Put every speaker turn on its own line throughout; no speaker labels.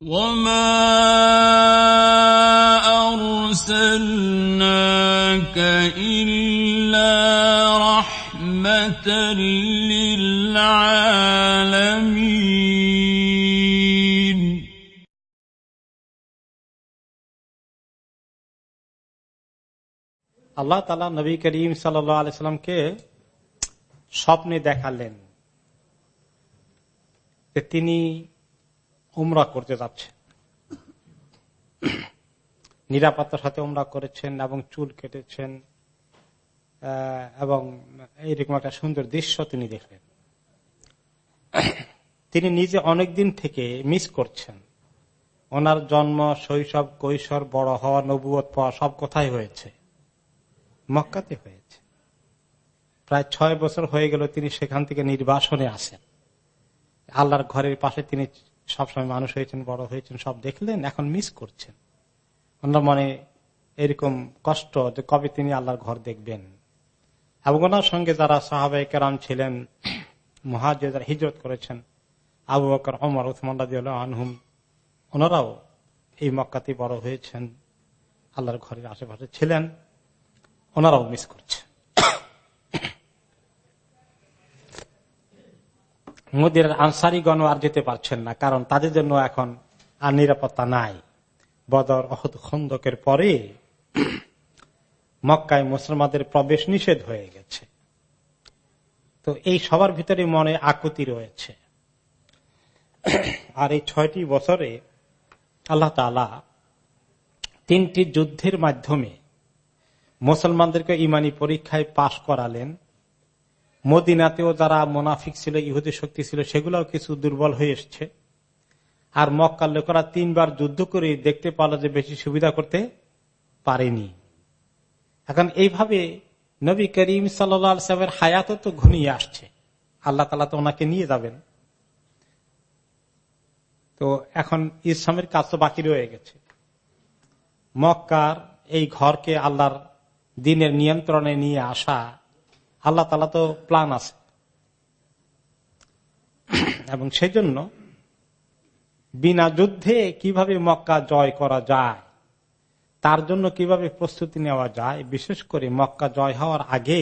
وما أرسلناك إلا رحمة للعالمين
আল্লাহ তালা নবী করিম সাল্লামকে স্বপ্নে দেখালেন যে তিনি উমরা করতে যাচ্ছেন নিরাপত্তার সাথে উমরা করেছেন এবং চুল কেটেছেন এবং এইরকম একটা সুন্দর দৃশ্য তিনি দেখলেন। তিনি নিজে অনেক দিন থেকে মিস করছেন। ওনার জন্ম, শৈশব, কৈশোর, বড় হওয়া, নবুয়ত পাওয়া সব কথাই হয়েছে। মক্কাতে হয়েছে। প্রায় ছয় বছর হয়ে গেল তিনি সেখান থেকে নির্বাসনে আসেন। আল্লাহর ঘরের পাশে তিনি সবসময় মানুষ হয়েছেন, বড় হয়েছেন, সব দেখলেন, এখন মিস করছেন। ওনার মনে এরকম কষ্ট যে কবে তিনি আল্লাহর ঘর দেখবেন। এবং ওনার সঙ্গে যারা সাহাবাই কেরাম ছিলেন মহাজ যারা হিজরত করেছেন, আবু বকর অমর উসমান আনহুম, ওনারাও এই মক্কাতে বড় হয়েছেন, আল্লাহর ঘরের আশেপাশে ছিলেন, ওনারাও মিস করছে মোদির আনসারিগণ আর যেতে পারছেন না, কারণ তাদের জন্য এখন আর নিরাপত্তা নাই। বদর অহদ খন্দকের পরে মক্কায় মুসলমানদের প্রবেশ নিষেধ হয়ে গেছে। তো এই সবার ভিতরে মনে আকুতি রয়েছে। আর এই ছয়টি বছরে আল্লাহ তালা তিনটি যুদ্ধের মাধ্যমে মুসলমানদেরকে ইমানি পরীক্ষায় পাশ করালেন। মদিনাতেও যারা মোনাফিক ছিল, ইহুদি শক্তি ছিল, সেগুলোও কিছু দুর্বল হয়ে এসছে। আর মক্কার লোকেরা তিনবার যুদ্ধ করে দেখতে পারল যে বেশি সুবিধা করতে পারেনি। এখন এইভাবে নবী করিম সাল্লামের হায়াত তো ঘনিয়ে আসছে। আল্লাহ তালা তো ওনাকে নিয়ে যাবেন। তো এখন ইসলামের কাজ তো বাকি রয়ে গেছে। মক্কার এই ঘরকে আল্লাহর দিনের নিয়ন্ত্রণে নিয়ে আসা আল্লাহ তালা তো প্লান আছে। এবং সেজন্য বিনা যুদ্ধে কীভাবে মক্কা জয় করা যায়, তার জন্য কীভাবে প্রস্তুতি নেওয়া যায়, বিশেষ করে মক্কা জয় হওয়ার আগে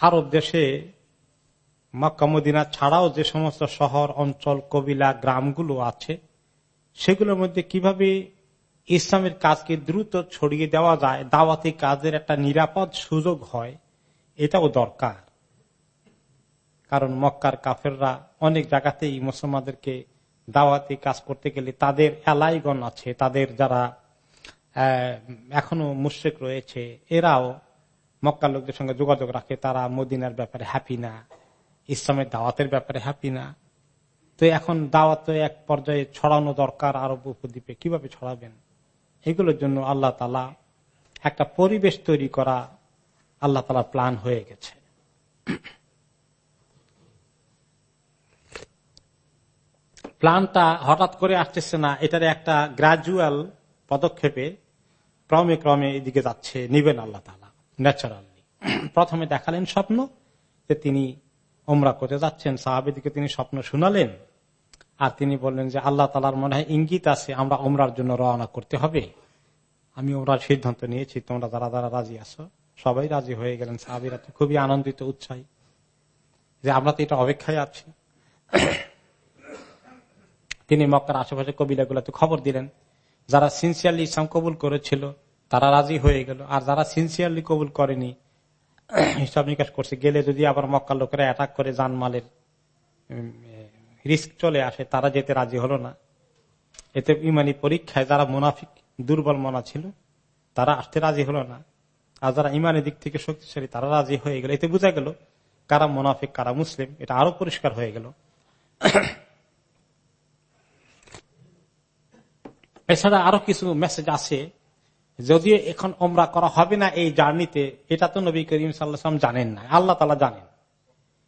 আরব দেশে মক্কা মদিনা ছাড়াও যে সমস্ত শহর, অঞ্চল, কবিলা, গ্রামগুলো আছে, সেগুলোর মধ্যে কীভাবে ইসলামের কাজকে দ্রুত ছড়িয়ে দেওয়া যায়, দাওয়াতি কাজের একটা নিরাপদ সুযোগ হয় এটাও দরকার। কারণ মক্কার কাফেররা অনেক জায়গাতেই মুসলমানদেরকে দাওয়াতি কাজ করতে গেলে তাদের এলাইগণ আছে, তাদের যারা এখনও মুশ্রিক রয়েছে, এরাও মক্কার লোকদের সঙ্গে যোগাযোগ রাখে, তারা মদিনার ব্যাপারে হ্যাপি না, ইসলামের দাওয়াতের ব্যাপারে হ্যাপি না। তো এখন দাওয়াত এক পর্যায়ে ছড়ানো দরকার আরব উপদ্বীপে। কীভাবে ছড়াবেন? এগুলোর জন্য আল্লাহ তালা একটা পরিবেশ তৈরি করা আল্লাহ তালা প্লান হয়ে গেছে। প্লানটা হঠাৎ করে আসতেছে না, এটার একটা গ্রাজুয়াল পদক্ষেপে ক্রমে ক্রমে এদিকে যাচ্ছে, নিবেন আল্লাহ তালা ন্যাচারালি প্রথমে দেখালেন স্বপ্ন যে তিনি ওমরা করতে যাচ্ছেন সাহাবেদিকে তিনি স্বপ্ন শুনালেন, আর তিনি বললেন যে আল্লাহ তালার মনে হয় ইঙ্গিত আছে, আমরা ওমরার জন্য রওনা করতে হবে। আমি ওমরার সিদ্ধান্ত নিয়েছি, তোমরা যারা যারা রাজি আছো সবাই রাজি হয়ে গেলেন, সাহাবিরা খুবই আনন্দিত, উৎসাহী। যে আমরা তো এটা অপেক্ষায় আছি। তিনি মক্কার আশেপাশে কবিলাগুলোতে খবর দিলেন, যারা সিনসিয়ারলি ইসলাম কবুল করেছিল, তারা রাজি হয়ে গেল। আর যারা সিনসিয়ারলি কবুল করেনি, হিসাব নিকাশ করছে, গেলে যদি আবার মক্কার লোকেরা অ্যাটাক করে জানমালের রিস্ক চলে আসে, তারা যেতে রাজি হলো না। এতে ইমানি পরীক্ষায় যারা মুনাফিক, দুর্বল মনা ছিল, তারা আসতে রাজি হলো না। আর যারা ইমানের দিক থেকে শক্তিশালী, তারা রাজি হয়ে গেল। এতে বোঝা গেল কারা মোনাফিক, কারা মুসলিম। এটা আরও পরিষ্কার হয়ে গেল। এছাড়া আরও কিছু মেসেজ আছে। যদিও এখন ওমরা করা হবে না এই জার্নিতে এটা তো নবী করিম সাল্লাম জানেন না। আল্লাহ তালা জানেন।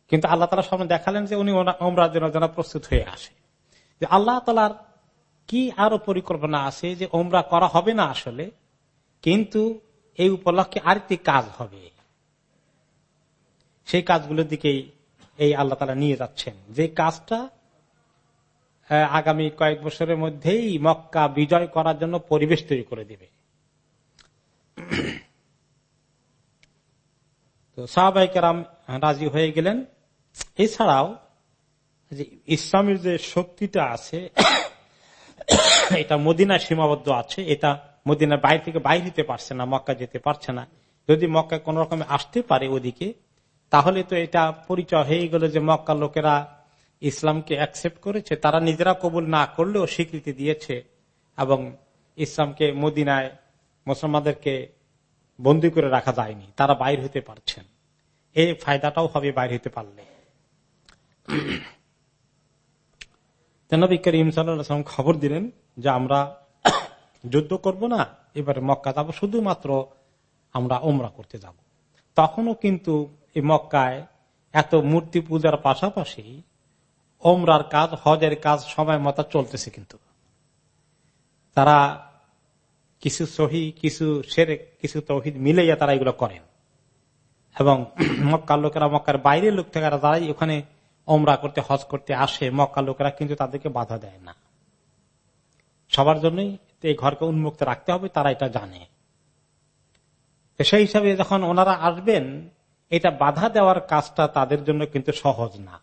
কিন্তু আল্লাহ তালা সামনে দেখালেন যে উনি ওমরার জন্য যেন প্রস্তুত হয়ে আসে। যে আল্লাহ তালার কি আরও পরিকল্পনা আছে যে ওমরা করা হবে না আসলে, কিন্তু এই উপলক্ষে আরেকটি কাজ হবে। সেই কাজগুলোর দিকেই এই আল্লাহ তালা নিয়ে যাচ্ছেন। যে কাজটা আগামী কয়েক বছরের মধ্যেই মক্কা বিজয় করার জন্য পরিবেশ তৈরি করে দেবে। তো সাহাবাইকেরাম রাজি হয়ে গেলেন। এছাড়াও যে ইসলামের যে শক্তিটা আছে, এটা মদিনায় সীমাবদ্ধ আছে, এটা মদিনার বাইরে থেকে বাইরে হতে পারছে না, মক্কা যেতে পারছে না। যদি মক্কা কোন রকমে আসতে পারে ওদিকে, তাহলে তো এটা পরিচয় হয়ে গেল যে মক্কা লোকেরা ইসলামকে অ্যাকসেপ্ট করেছে। তারা নিজেরা কবুল না করলেও স্বীকৃতি দিয়েছে এবং ইসলামকে মদিনায় মুসলমানদেরকে বন্দি করে রাখা যায়নি। তারা বাইর হতে পারছেন। এই ফায়দাটাও হবে বাইর হতে পারলে। নবী করিম সাল্লাম খবর দিলেন যে আমরা যুদ্ধ করব না, এবারে মক্কা যাব। শুধুমাত্র আমরা ওমরা করতে যাব। তখনও কিন্তু এই মক্কায় এত মূর্তি পূজার পাশাপাশি ওমরার কাজ, হজের কাজ সময় মতো চলতেছে কিন্তু। তারা কিছু সহি, কিছু সেরে কিছু তহিদ মিলাইয়া তারা এগুলো করেন। এবং মক্কার লোকেরা, মক্কার বাইরের লোক থেকে যারাই ওখানে ওমরা করতে, হজ করতে আসে, মক্কার লোকেরা কিন্তু তাদেরকে বাধা দেয় না। সবার জন্যই এই ঘরকে উন্মুক্ত রাখতে হবে, তারা এটা জানে। সেই হিসাবে যখন ওনারা আসবেন, এটা বাধা দেওয়ার কাজটা তাদের জন্য কিন্তু সহজ না।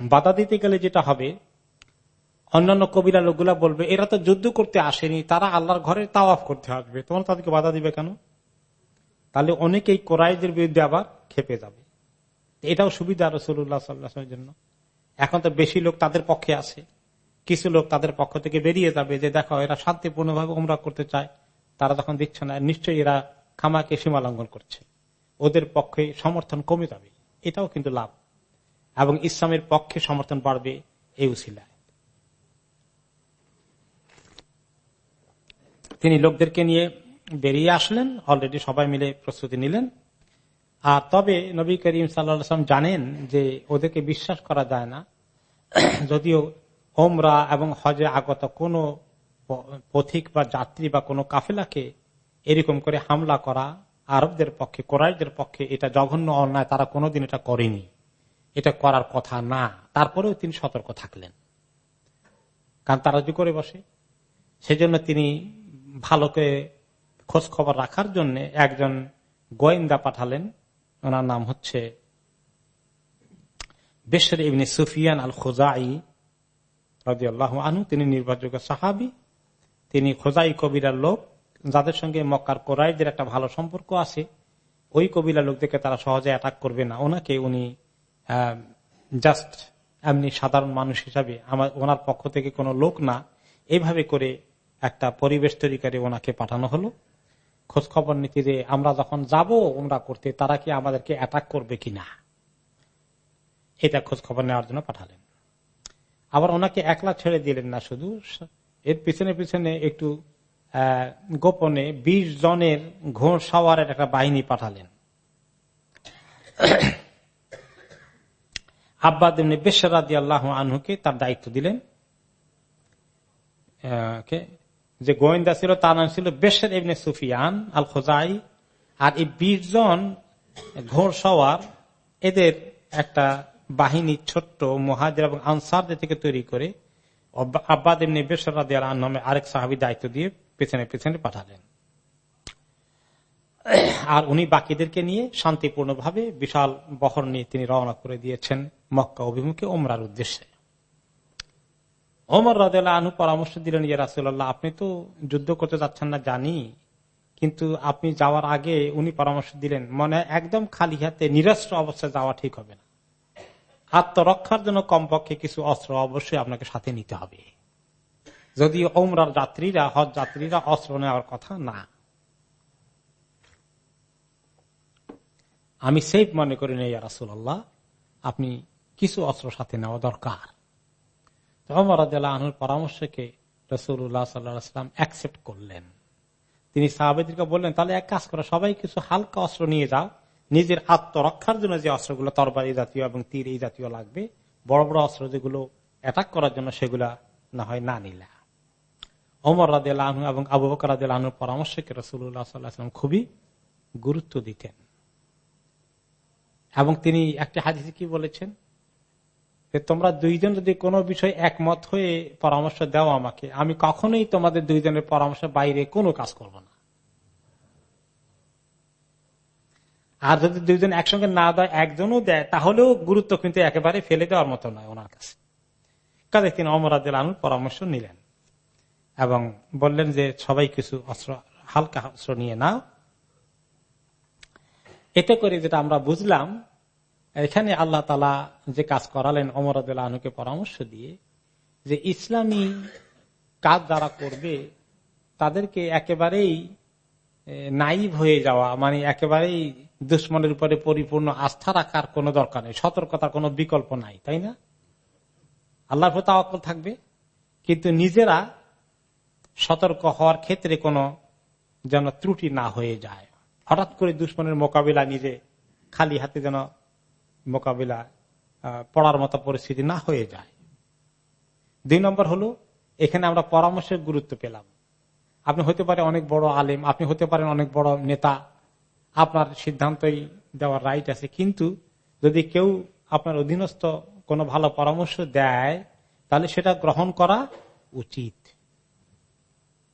বাধা দিতে গেলে যেটা হবে, অন্যান্য কবিরা লোকগুলা বলবে, এরা তো যুদ্ধ করতে আসেনি, তারা আল্লাহর ঘরে তাওয়াফ করতে আসবে। তোমার তাদেরকে বাধা দিবে কেন? তাহলে অনেকেই কোরআদের বিরুদ্ধে আবার খেপে যাবে। এটাও সুবিধা রসুল্লাহ সাল্লাহের জন্য। এখন তো বেশি লোক তাদের পক্ষে আছে। কিছু লোক তাদের পক্ষ থেকে বেরিয়ে যাবে যে দেখো, এরা শান্তিপূর্ণভাবে উমরা করতে চায়। তারা যখন দিচ্ছে না। নিশ্চয়ই এরা খামাকে সীমা লঙ্ঘন করছে। ওদের পক্ষে সমর্থন কমে যাবে। এটাও কিন্তু লাভ। এবং ইসলামের পক্ষে সমর্থন বাড়বে এই উসিলায়। তিনি লোকদেরকে নিয়ে বেরিয়ে আসলেন। অলরেডি সবাই মিলে প্রস্তুতি নিলেন। আর তবে নবী করিম সাল্লাম জানেন যে ওদেরকে বিশ্বাস করা যায় না। যদিও ওমরা এবং হজে আগত কোন পথিক বা যাত্রী বা কোনো কাফেলাকে এরকম করে হামলা করা আরবদের পক্ষে কোরআদের পক্ষে এটা জঘন্য অন্যায়, তারা কোনোদিন এটা করেনি। এটা করার কথা না। তারপরেও তিনি সতর্ক থাকলেন। কারণ তারা যে করে বসে। সেজন্য তিনি ভালো করে খোঁজ খবর রাখার জন্য একজন গোয়েন্দা পাঠালেন। ওনার নাম হচ্ছে বেশর ইবনে সুফিয়ান আল খোজাই রাজিয়াল্লাহ আনু তিনি নির্ভরযোগ্য সাহাবি, তিনি খোজাই কবিরার লোক, যাদের সঙ্গে মক্কার কোরআদের একটা ভালো সম্পর্ক আছে, ওই কবিরা লোকদেরকে তারা সহজে অ্যাটাক করবে না। ওনাকে উনি জাস্ট এমনি সাধারণ মানুষ হিসাবে আমার, ওনার পক্ষ থেকে কোনো লোক না। এইভাবে করে একটা পরিবেশ তৈরি করে ওনাকে পাঠানো হলো। খোঁজ খবর নিতে যে আমরা যখন যাব ওমরা করতে, তারা কি আমাদেরকে অ্যাটাক করবে কিনা? এটা খোঁজখবর নেওয়ার জন্য পাঠালেন। আবার ওনাকে একলা ছেড়ে দিলেন না শুধু। এর পিছনে পিছনে একটু গোপনে বিশ জনের ঘোষ সাওয়ারের একটা বাহিনী পাঠালেন। আব্বাদ বেশরাদি আল্লাহ আনহুকে তার দায়িত্ব দিলেন। যে গোয়েন্দা ছিল, তার নাম ছিল বেশের এমনি সুফিয়ান আল খোজাই আর এই বিশ জন ঘোর সওয়ার, এদের একটা বাহিনী ছোট্ট মহাজের এবং আনসারদের থেকে তৈরি করে আব্বাদ এমনি বেসরা দেওয়ার নামে আরেক সাহাবি দায়িত্ব দিয়ে পেছনে পেছনে পাঠালেন। আর উনি বাকিদেরকে নিয়ে শান্তিপূর্ণভাবে বিশাল বহর নিয়ে তিনি রওনা করে দিয়েছেন মক্কা অভিমুখে ওমরার উদ্দেশ্যে। ওমর রাজা পরামর্শ দিলেন ইয়ে রাসুল্লাহ আপনি তো যুদ্ধ করতে যাচ্ছেন না, জানি। কিন্তু আপনি যাওয়ার আগে উনি পরামর্শ দিলেন, মনে একদম খালি হাতে নিরস্ত্র অবস্থায় যাওয়া ঠিক হবে না। আত্মরক্ষার জন্য কমপক্ষে কিছু অস্ত্র অবশ্যই আপনাকে সাথে নিতে হবে। যদি ওমরার যাত্রীরা, হজ যাত্রীরা অস্ত্র নেওয়ার কথা না। আমি সেফ মনে করি নেই রাসুল্লাহ আপনি কিছু অস্ত্র সাথে নেওয়া দরকার। পরামর্শকে রসুল্লাহ অ্যাকসেপ্ট করলেন। তিনি সাহাবেদিকে বললেন, তাহলে এক কাজ করো, সবাই কিছু হালকা অস্ত্র নিয়ে যাও নিজের আত্মরক্ষার জন্য যে অস্ত্রগুলো তরবারি জাতীয় এবং তীর এই জাতীয় লাগবে, বড় বড় অস্ত্র যেগুলো অ্যাটাক করার জন্য সেগুলা না হয় না নিলা। ওমর রাদিয়াল আহনু এবং আবু বকর রাদিয়াল আহনুর পরামর্শকে রসুল্লাহ সাল্লাহাম খুবই গুরুত্ব দিতেন। এবং তিনি একটি হাদিসে কি বলেছেন? যে তোমরা দুইজন যদি কোনো বিষয় একমত হয়ে পরামর্শ দাও আমাকে, আমি কখনোই তোমাদের দুইজনের পরামর্শ বাইরে কোনো কাজ করব না। আর যদি দুইজন একসঙ্গে না দেয়, একজনও দেয়, তাহলেও গুরুত্ব কিন্তু একেবারে ফেলে দেওয়ার মতো নয় ওনার কাছে। কাজে তিনি অমরাদ আনুর পরামর্শ নিলেন এবং বললেন যে, সবাই কিছু অস্ত্র, হালকা অস্ত্র নিয়ে নাও। এতে করে যেটা আমরা বুঝলাম, এখানে আল্লাহ তালা যে কাজ করালেন অমরাদ আনুকে পরামর্শ দিয়ে, যে ইসলামী কাজ যারা করবে, তাদেরকে একেবারেই নাইভ হয়ে যাওয়া মানে একেবারেই দুশ্মনের উপরে পরিপূর্ণ আস্থা রাখার কোনো দরকার নেই, সতর্কতার কোনো বিকল্প নাই, তাই না? আল্লাহর প্রতি আওয়াক্কল থাকবে, কিন্তু নিজেরা সতর্ক হওয়ার ক্ষেত্রে কোনো যেন ত্রুটি না হয়ে যায়। হঠাৎ করে দুশ্মনের মোকাবিলা নিজে খালি হাতে যেন মোকাবিলা পড়ার মতো পরিস্থিতি না হয়ে যায়। দুই নম্বর হলো, এখানে আমরা পরামর্শের গুরুত্ব পেলাম। আপনি হতে পারে অনেক বড় আলেম, আপনি হতে পারেন অনেক বড় নেতা। আপনার সিদ্ধান্তই দেওয়ার রাইট আছে। কিন্তু যদি কেউ আপনার অধীনস্থ কোনো ভালো পরামর্শ দেয়, তাহলে সেটা গ্রহণ করা উচিত।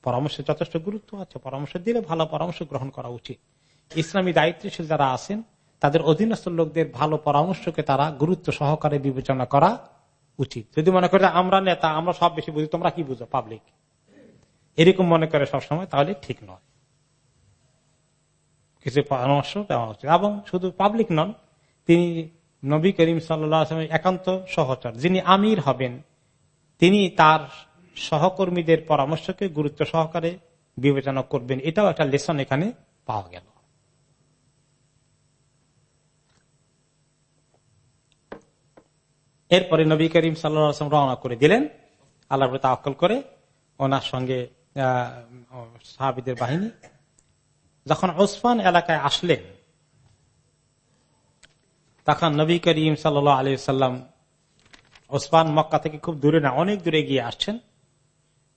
পরামর্শের যথেষ্ট গুরুত্ব আছে। পরামর্শ দিলে ভালো পরামর্শ গ্রহণ করা উচিত। ইসলামী দায়িত্বশীল যারা আছেন, তাদের অধীনস্থ লোকদের ভালো পরামর্শকে তারা গুরুত্ব সহকারে বিবেচনা করা উচিত। যদি মনে করে আমরা নেতা, আমরা সব বেশি বুঝি, তোমরা কি বুঝো পাবলিক এরকম মনে করে সবসময়, তাহলে ঠিক নয়। কিছু পরামর্শ দেওয়া উচিত। এবং শুধু পাবলিক নন, তিনি নবী করিম সাল্লামের একান্ত সহচর, যিনি আমির হবেন, তিনি তার সহকর্মীদের পরামর্শকে গুরুত্ব সহকারে বিবেচনা করবেন। এটাও একটা লেসন এখানে পাওয়া গেল। এরপরে নবী করিম সাল্লাম রওনা করে দিলেন। আল্লাহ তাকল করে ওনার সঙ্গে সাহাবিদের বাহিনী। যখন ওসমান এলাকায় আসলেন, তখন নবী করিম সাল আলী সাল্লাম ওসমান মক্কা থেকে খুব দূরে না, অনেক দূরে গিয়ে আসছেন।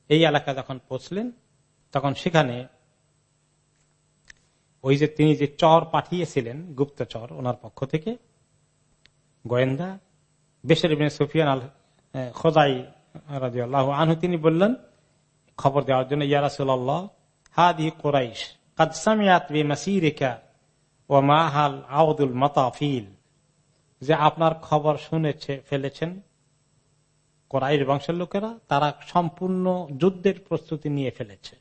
এই এলাকায় যখন পৌঁছলেন, তখন সেখানে ওই যে তিনি যে চর পাঠিয়েছিলেন গুপ্তচর ওনার পক্ষ থেকে, গোয়েন্দা বেশের সুফিয়ান আল খোদাই রাজি আল্লাহ আনহু, তিনি বললেন খবর দেওয়ার জন্য ইয়ারাসুল্লাহ হাদি কোরাইশ ও মাহাল মতাফিল। যে আপনার খবর শুনেছে, ফেলেছেন। কোরাইশ বংশের লোকেরা তারা সম্পূর্ণ যুদ্ধের প্রস্তুতি নিয়ে ফেলেছে।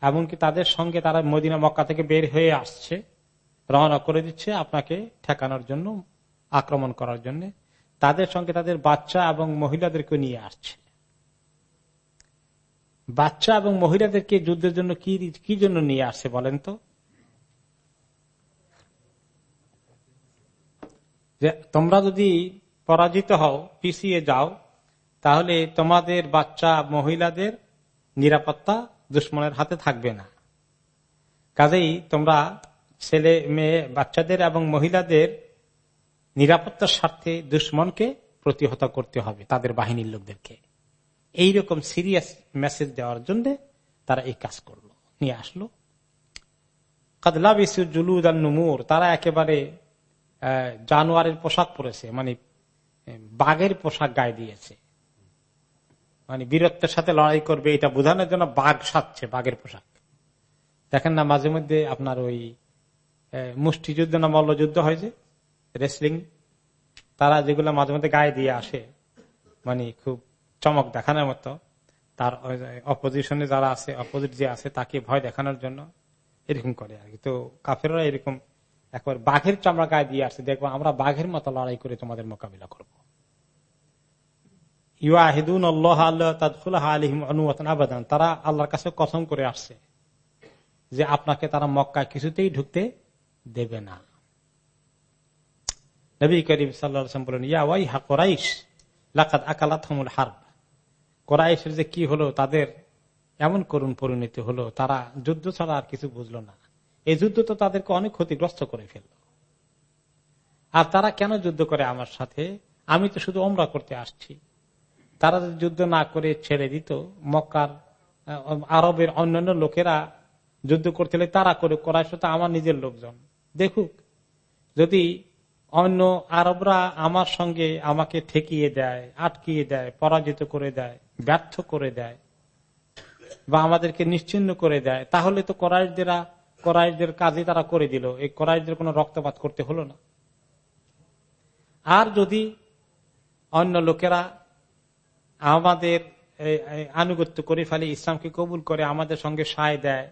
এমনকি তাদের সঙ্গে তারা মদিনা মক্কা থেকে বের হয়ে আসছে, রওনা করে দিচ্ছে আপনাকে ঠেকানোর জন্য, আক্রমণ করার জন্য। তাদের সঙ্গে তাদের বাচ্চা এবং মহিলাদেরকে নিয়ে আসছে। বাচ্চা এবং মহিলাদেরকে যুদ্ধের জন্য কি কি জন্য নিয়ে আসছে বলেন তো? তোমরা যদি পরাজিত হও, পিছিয়ে যাও, তাহলে তোমাদের বাচ্চা মহিলাদের নিরাপত্তা দুশ্মনের হাতে থাকবে না। কাজেই তোমরা ছেলে, মেয়ে, বাচ্চাদের এবং মহিলাদের নিরাপত্তার স্বার্থে দুশ্মনকে প্রতিহত করতে হবে তাদের বাহিনীর লোকদেরকে। এইরকম সিরিয়াস মেসেজ দেওয়ার জন্য তারা এই কাজ করল, নিয়ে আসলো। কাদলা জুলুদ নুমুর তারা একেবারে জানুয়ারের পোশাক পরেছে মানে বাঘের পোশাক গায়ে দিয়েছে। মানে বীরত্বের সাথে লড়াই করবে, এটা বোঝানোর জন্য বাঘ সাজছে, বাঘের পোশাক। দেখেন না, মাঝে মধ্যে আপনার ওই মুষ্টিযুদ্ধ না মল্লযুদ্ধ হয় যে রেসলিং তারা যেগুলো মাঝে মধ্যে গায়ে দিয়ে আসে মানে খুব চমক দেখানোর মতো, তার অপোজিশনে যারা আছে অপোজিট যে আছে, তাকে ভয় দেখানোর জন্য এরকম করে আর কি। তো কাফেররা এরকম একবার বাঘের চামড়া গায়ে দিয়ে আসছে, দেখব আমরা বাঘের মতো লড়াই করে তোমাদের মোকাবিলা করব। তারা আল্লাহর কাছে কসম করে আসছে যে আপনাকে তারা মক্কা কিছুতেই ঢুকতে দেবে না। নবী করিম বলেন, ইয়া ওয়াই আকালাত হার্ব। কোরাইশের যে কি হলো, তাদের এমন করুণ পরিণতি হলো, তারা যুদ্ধ ছাড়া আর কিছু বুঝলো না। এই যুদ্ধ তো তাদেরকে অনেক ক্ষতিগ্রস্ত করে ফেলল। আর তারা কেন যুদ্ধ করে আমার সাথে? আমি তো শুধু ওমরা করতে আসছি। তারা যদি যুদ্ধ না করে ছেড়ে দিত, মক্কার আরবের অন্যান্য লোকেরা যুদ্ধ করতে তারা করে করাই তো আমার নিজের লোকজন। দেখুক, যদি অন্য আরবরা আমার সঙ্গে আমাকে ঠেকিয়ে দেয়, আটকিয়ে দেয়, পরাজিত করে দেয় ব্যর্থ করে দেয় বা আমাদেরকে নিশ্চিন্ন করে দেয়, তাহলে তো করাইশদেরা, করাইশদের কাজে তারা করে দিল। এই করাইশদের কোনো রক্তপাত করতে হলো না। আর যদি অন্য লোকেরা আমাদের আনুগত্য করে ফেলে, ইসলামকে কবুল করে, আমাদের সঙ্গে সায় দেয়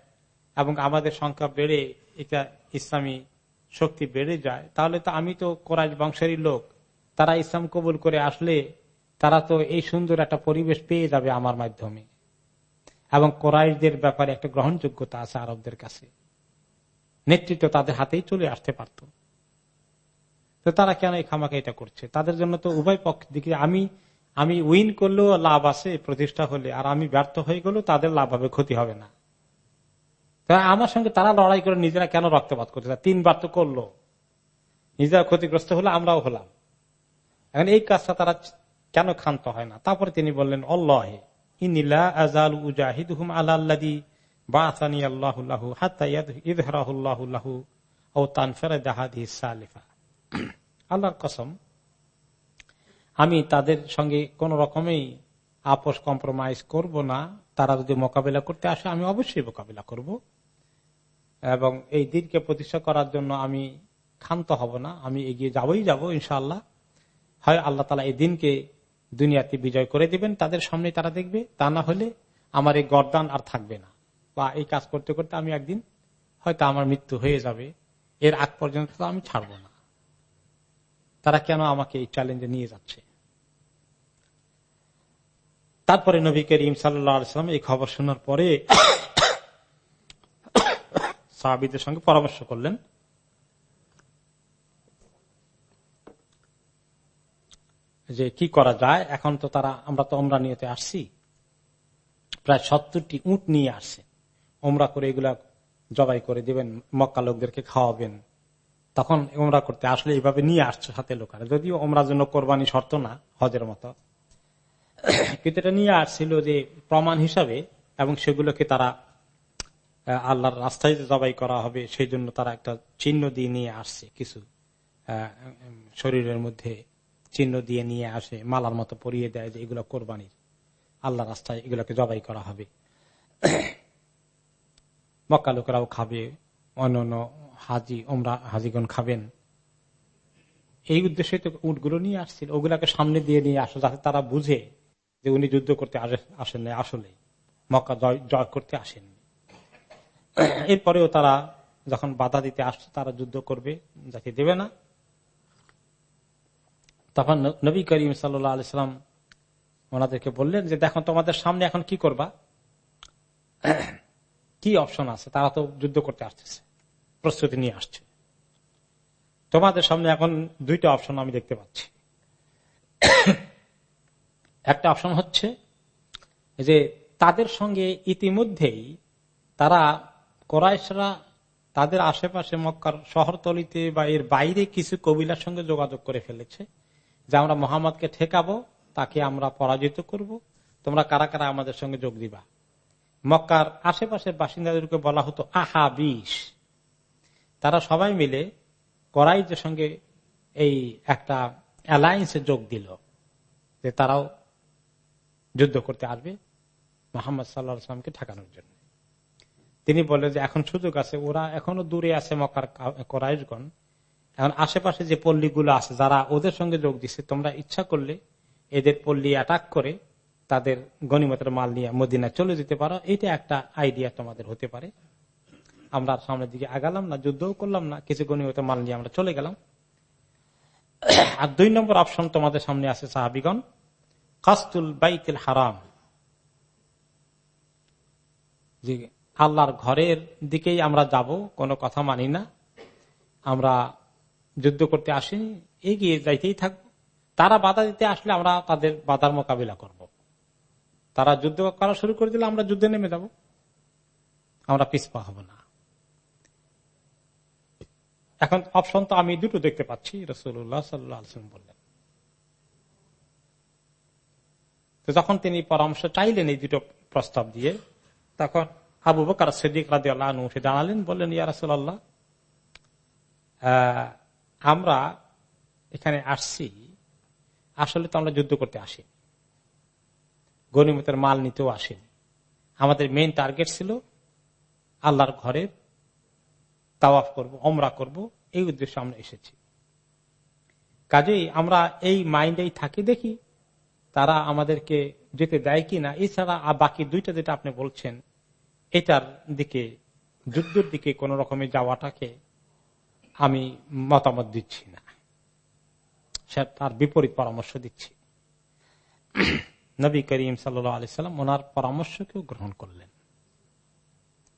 এবং আমাদের সংখ্যা বেড়ে, এটা ইসলামী শক্তি বেড়ে যায়, তাহলে তো আমি তো কোরআশ বংশেরই লোক। তারা ইসলাম কবুল করে আসলে তারা তো এই সুন্দর একটা পরিবেশ পেয়ে যাবে আমার মাধ্যমে। এবং কোরআশদের ব্যাপারে একটা গ্রহণযোগ্যতা আছে আরবদের কাছে। নেতৃত্ব তাদের হাতেই চলে আসতে পারত। তো তারা কেন এই খামাকে এটা করছে? তাদের জন্য তো উভয় পক্ষ দিকে আমি আমি উইন করলেও লাভ আছে, প্রতিষ্ঠা হলে, আর আমি ব্যর্থ হয়ে গেলেও তাদের লাভ হবে, ক্ষতি হবে না। আমার সঙ্গে তারা লড়াই করে নিজেরা কেন রক্তপাত করতে তিনবার তো করল। নিজেরা ক্ষতিগ্রস্ত হলো আমরাও হলাম। এখন এই কাজটা তারা কেন ক্ষান্ত হয় না? তারপরে তিনি বললেন অল্লাহে হুম আল্লাহর কসম, আমি তাদের সঙ্গে কোন রকমেই আপোষ কম্প্রোমাইজ করব না। তারা যদি মোকাবিলা করতে আসে, আমি অবশ্যই মোকাবিলা করব। এবং এই দিনকে প্রতিষ্ঠা করার জন্য আমি ক্ষান্ত হব না। আমি এগিয়ে যাবই যাব ইনশাআল্লাহ। হয় আল্লাহ তালা এই দিনকে দুনিয়াতে বিজয় করে দিবেন, তাদের সামনে তারা দেখবে, তা না হলে আমার এই গরদান আর থাকবে না। বা এই কাজ করতে করতে আমি একদিন হয়তো আমার মৃত্যু হয়ে যাবে, এর আগ পর্যন্ত আমি ছাড়ব না। তারা কেন আমাকে এই চ্যালেঞ্জে নিয়ে যাচ্ছে? তারপরে নবী করিম সাল্লাম এই খবর শোনার পরে সাহাবিদের সঙ্গে পরামর্শ করলেন। যে কি করা যায়? এখন তো তারা, আমরা তো ওমরা নিয়েতে আসছি। প্রায় সত্তরটি উঁট নিয়ে আসছে। ওমরা করে এগুলা জবাই করে দিবেন, মক্কা লোকদেরকে খাওয়াবেন। তখন ওমরা করতে আসলে এইভাবে নিয়ে আসছে সাথে লোকারা। যদিও ওমরার জন্য কোরবানি শর্ত না, হজের মতো। কিন্তু এটা নিয়ে আসছিল যে প্রমাণ হিসাবে, এবং সেগুলোকে তারা আল্লাহর রাস্তায় জবাই করা হবে, সেই জন্য তারা একটা চিহ্ন দিয়ে নিয়ে আসছে কিছু শরীরের মধ্যে। চিহ্ন দিয়ে নিয়ে আসে, মালার মতো পরিয়ে দেয় যে এগুলো কোরবানির। আল্লাহ রাস্তায় এগুলোকে জবাই করা হবে। মক্কা লোকেরাও খাবে অন্য হাজি ওমরা হাজিগণ খাবেন। এই উদ্দেশ্যে তো উটগুলো নিয়ে আসছিল, ওগুলাকে সামনে দিয়ে নিয়ে আসো, যাতে তারা বুঝে যে উনি যুদ্ধ করতে আসেন নাই আসলে মক্কা জয় করতে আসেননি। এরপরেও তারা যখন বাধা দিতে আসছে, তারা যুদ্ধ করবে, যাকে দেবে না। তখন নবী করিম সাল্লাহ ওনাদেরকে বললেন যে, দেখো, তোমাদের সামনে এখন কি করবা? কি অপশন আছে? তারা তো যুদ্ধ করতে আসতেছে, প্রস্তুতি নিয়ে আসছে। তোমাদের সামনে এখন দুইটা অপশন আমি দেখতে পাচ্ছি। একটা অপশন হচ্ছে যে, তাদের সঙ্গে ইতিমধ্যেই তারা কোরাইশরা তাদের আশেপাশে মক্কার শহরতলিতে বা এর বাইরে কিছু কবিলার সঙ্গে যোগাযোগ করে ফেলেছে। যে আমরা মোহাম্মদকে ঠেকাবো, তাকে আমরা পরাজিত করব। তোমরা কারা কারা আমাদের সঙ্গে যোগ দিবা? মক্কার আশেপাশের বাসিন্দাদেরকে বলা হতো আহা বিষ তারা সবাই মিলে করাইজের সঙ্গে এই একটা অ্যালায়েন্সে যোগ দিল যে তারাও যুদ্ধ করতে আসবে মোহাম্মদ সাল্লাহামকে ঠেকানোর জন্য। তিনি বলে যে এখন সুযোগ আছে, ওরা এখনও দূরে আছে মক্কার করাইশগণ। এখন আশেপাশে যে পল্লীগুলো আছে, যারা ওদের সঙ্গে যোগ দিচ্ছে তোমরা ইচ্ছা করলে এদের পল্লী অ্যাটাক করে তাদের গণিমতের মাল নিয়ে মদিনায় চলে যেতে পারো। এটা একটা আইডিয়া তোমাদের হতে পারে। আমরা সামনের দিকে আগালাম না, যুদ্ধও করলাম না, কিছু গণিমতের মাল নিয়ে আমরা চলে গেলাম। আর দুই নম্বর অপশন তোমাদের সামনে আছে সাহাবিগণ। কাস্তুল বাইতুল হারাম। যে আল্লাহর ঘরের দিকেই আমরা যাব, কোনো কথা মানি না। আমরা যুদ্ধ করতে আসিনি, এগিয়ে যাইতেই থাকব তারা বাধা দিতে আসলে আমরা তাদের বাধার মোকাবিলা করব। তারা যুদ্ধ করা শুরু করে দিলে আমরা যুদ্ধে নেমে যাব। আমরা পিছপা হব না। এখন অপশন তো আমি দুটো দেখতে পাচ্ছি রসুল্লাহ সাল্লাম বললেন। তো যখন তিনি পরামর্শ চাইলেন এই দুটো প্রস্তাব দিয়ে, তখন আবু বকার সিদ্দিক রাজি আল্লাহ জানালেন বললেন, ইয়া রাসুল্লাহ আমরা এখানে আসছি, আসলে তো আমরা যুদ্ধ করতে আসি গণিমতের মাল নিতেও আসেনি। আমাদের মেইন টার্গেট ছিল আল্লাহর ঘরের তাওয়াফ করব অমরা করব, এই উদ্দেশ্যে আমরা এসেছি। কাজেই আমরা এই মাইন্ডেই থাকি, দেখি তারা আমাদেরকে যেতে দেয় কি না এছাড়া বাকি দুইটা যেটা আপনি বলছেন, এটার দিকে, যুদ্ধের দিকে কোন রকমের যাওয়াটাকে আমি মতামত দিচ্ছি না। সে তার বিপরীত পরামর্শ দিচ্ছি। নবী করিম সাল্লা আলি সাল্লাম ওনার পরামর্শকেও গ্রহণ করলেন।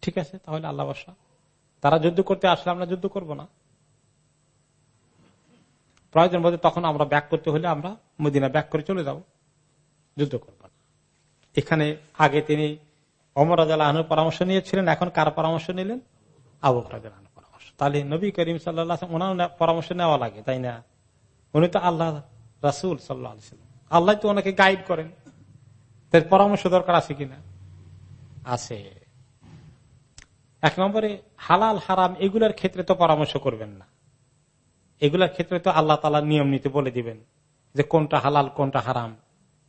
ঠিক আছে? তাহলে আল্লাহ বাসা তারা যুদ্ধ করতে আসলে আমরা যুদ্ধ করব না। প্রয়োজন বলতে তখন আমরা ব্যাক করতে হলে আমরা মদিনা ব্যাক করে চলে যাব। যুদ্ধ করব না। এখানে আগে তিনি অমর আনহুর পরামর্শ নিয়েছিলেন, এখন কার পরামর্শ নিলেন? আবু পরামর্শ তাহলে নবী করিম সাল্লাহ ওনার পরামর্শ নেওয়া লাগে, তাই না? উনি তো আল্লাহ রাসুল সাল্লাহ আল্লাহ তো ওনাকে গাইড করেন। তার পরামর্শ দরকার আছে কিনা? আছে। এক নম্বরে, হালাল, হারাম, এগুলার ক্ষেত্রে তো পরামর্শ করবেন না। এগুলার ক্ষেত্রে তো আল্লাহ তালা নিয়ম নিতে বলে দিবেন যে কোনটা হালাল, কোনটা হারাম।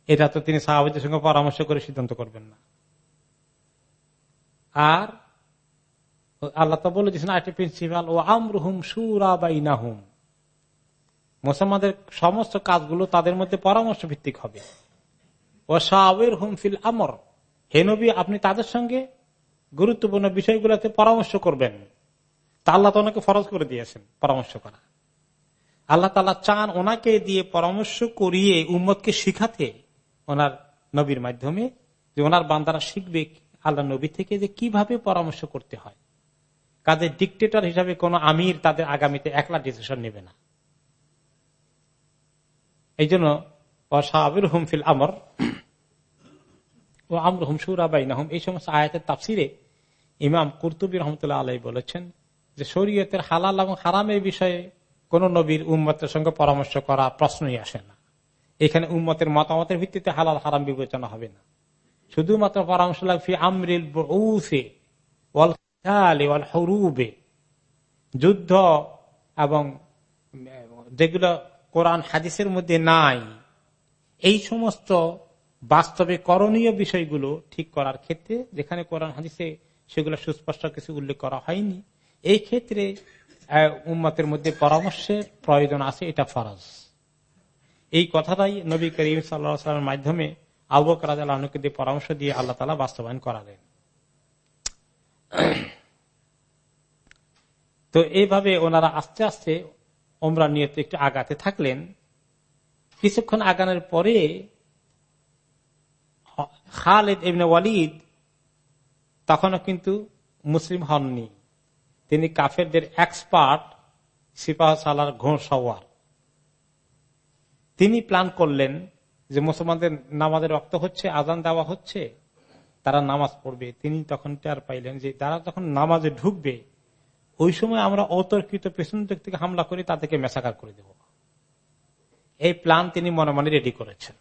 এটা তো তিনি সাহাবাদের সঙ্গে পরামর্শ করে সিদ্ধান্ত করবেন না। আর আল্লাহ তো বলে দিয়েছেন আরেকটি প্রিন্সিপাল ও আমরুহুম সুরা বাইনাহুম। মুসলমানদের সমস্ত কাজগুলো তাদের মধ্যে পরামর্শ ভিত্তিক হবে। ও শাহের হুম ফিল আমর। হে নবী, আপনি তাদের সঙ্গে গুরুত্বপূর্ণ বিষয়গুলোতে পরামর্শ করবেন। তা আল্লাহ তো ওনাকে ফরজ করে দিয়েছেন, পরামর্শ করা। আল্লাহ তালা চান ওনাকে দিয়ে পরামর্শ করিয়ে উম্মতকে শিখাতে ওনার নবীর মাধ্যমে যে ওনার বান্দারা শিখবে আল্লাহ নবী থেকে যে কীভাবে পরামর্শ করতে হয়। কাজে ডিকটেটর হিসাবে কোন আমির তাদের আগামীতে একলা ডিসিশন নেবে না। এই জন্য অসাবির হুমফিল আমর ও আমর হুম সুরাবাই নাহম এই সমস্ত আয়াতের তাফসিরে ইমাম কুর্তুবী রহমতুল্লাহ আলাই বলেছেন যে, শরীয়তের হালাল এবং হারামের বিষয়ে কোন নবীর উম্মতের সঙ্গে পরামর্শ করা প্রশ্নই আসে না। এখানে উম্মতের মতামতের ভিত্তিতে হালাল হারাম বিবেচনা হবে না। শুধুমাত্র পরামর্শ লাগবে আমরিল হরুবে, যুদ্ধ এবং, যেগুলো কোরআন হাদিসের মধ্যে নাই, এই সমস্ত বাস্তবে করণীয় বিষয়গুলো ঠিক করার ক্ষেত্রে, যেখানে কোরআন হাদিসে সেগুলো সুস্পষ্ট কিছু উল্লেখ করা হয়নি, এই ক্ষেত্রে উম্মতের মধ্যে পরামর্শের প্রয়োজন আছে, এটা ফরজ। এই কথাটাই নবী করিম সাল্লা সাল্লামের মাধ্যমে আবুক রাজাকে দিয়ে পরামর্শ দিয়ে আল্লাহ তালা বাস্তবায়ন করালেন। তো এইভাবে ওনারা আস্তে আস্তে ওমরা নিয়ে একটু আগাতে থাকলেন। কিছুক্ষণ আগানোর পরে খালেদ এমনি ওয়ালিদ তখনও কিন্তু মুসলিম হননি। তিনি কাফেরদের এক্সপার্ট সিপাহ সালার ঘোষওয়ার তিনি প্ল্যান করলেন যে মুসলমানদের নামাজের রক্ত হচ্ছে আজান দেওয়া হচ্ছে। তারা নামাজ পড়বে, তিনি তখন টের পাইলেন যে তারা যখন নামাজে ঢুকবে, ওই সময় আমরা অতর্কিত পেছন দিক থেকে হামলা করে তাদেরকে মেসাকার করে দেব। এই প্ল্যান তিনি মনে মনে রেডি করেছেন।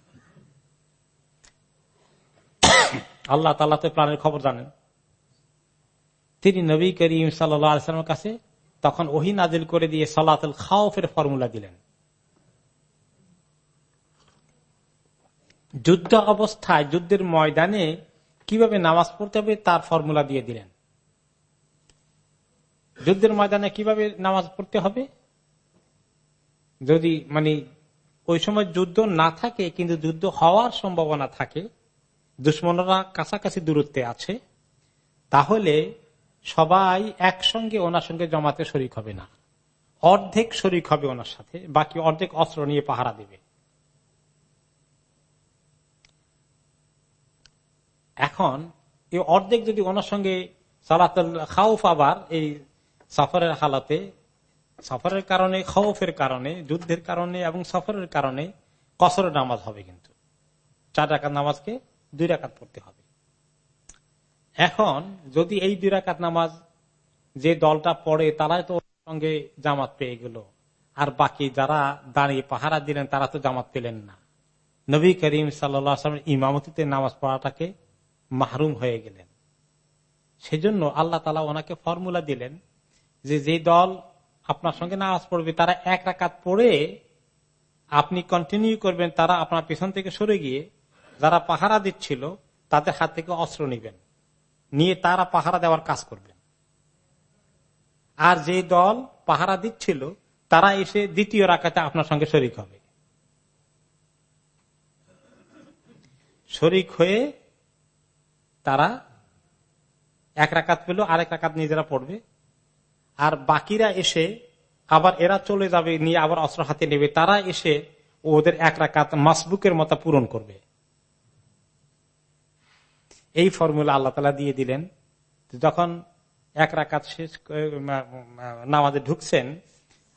আল্লাহ তাল্লাহ তো প্ল্যানের খবর জানেন। তিনি নবী করিম সাল্লামের কাছে তখন ওহি নাজিল করে দিয়ে সালাতুল খাওফের ফর্মুলা দিলেন। যুদ্ধ অবস্থায়, যুদ্ধের ময়দানে কীভাবে নামাজ পড়তে হবে তার ফর্মুলা দিয়ে দিলেন। যুদ্ধের ময়দানে কীভাবে নামাজ পড়তে হবে? যদি মানে ওই সময় যুদ্ধ না থাকে, কিন্তু যুদ্ধ হওয়ার সম্ভাবনা থাকে, দুশ্মনরা কাছাকাছি দূরত্বে আছে, তাহলে সবাই একসঙ্গে ওনার সঙ্গে জমাতে শরিক হবে না। অর্ধেক শরিক হবে ওনার সাথে, বাকি অর্ধেক অস্ত্র নিয়ে পাহারা দেবে। এখন এই অর্ধেক যদি ওনার সঙ্গে সালাতুল খাউফ আবার এই সফরের হালাতে, সফরের কারণে খৌফের কারণে, যুদ্ধের কারণে এবং সফরের কারণে কসরের নামাজ হবে কিন্তু। চার রাকাত নামাজকে দুই রাকাত পড়তে হবে। এখন যদি এই দুই রাকাত নামাজ যে দলটা পড়ে তারাই তো সঙ্গে জামাত পেয়ে গেল। আর বাকি যারা দাঁড়িয়ে পাহারা দিলেন তারা তো জামাত পেলেন না। নবী করিম সাল্লামের ইমামতিতে নামাজ পড়াটাকে মাহরুম হয়ে গেলেন। সেজন্য আল্লাহ তালা ওনাকে ফর্মুলা দিলেন যে যে দল আপনার সঙ্গে নামাজ পড়বে, তারা এক রাকাত পড়ে আপনি কন্টিনিউ করবেন, তারা আপনার পেছন থেকে সরে গিয়ে যারা পাহারা দিচ্ছিল, তাদের হাত থেকে অস্ত্র নিবেন। নিয়ে তারা পাহারা দেওয়ার কাজ করবেন। আর যে দল পাহারা দিচ্ছিল, তারা এসে দ্বিতীয় রাখাতে আপনার সঙ্গে শরিক হবে। শরিক হয়ে তারা এক রাকাত পেল, আরেক রাকাত নিজেরা পড়বে। আর বাকিরা এসে আবার এরা চলে যাবে, নিয়ে আবার অস্ত্র হাতে নেবে। তারা এসে ওদের এক রাকাত মাসবুকের মতো পূরণ করবে। এই ফর্মুলা আল্লাহ তালা দিয়ে দিলেন যখন এক রাকাত শেষ নামাজে ঢুকছেন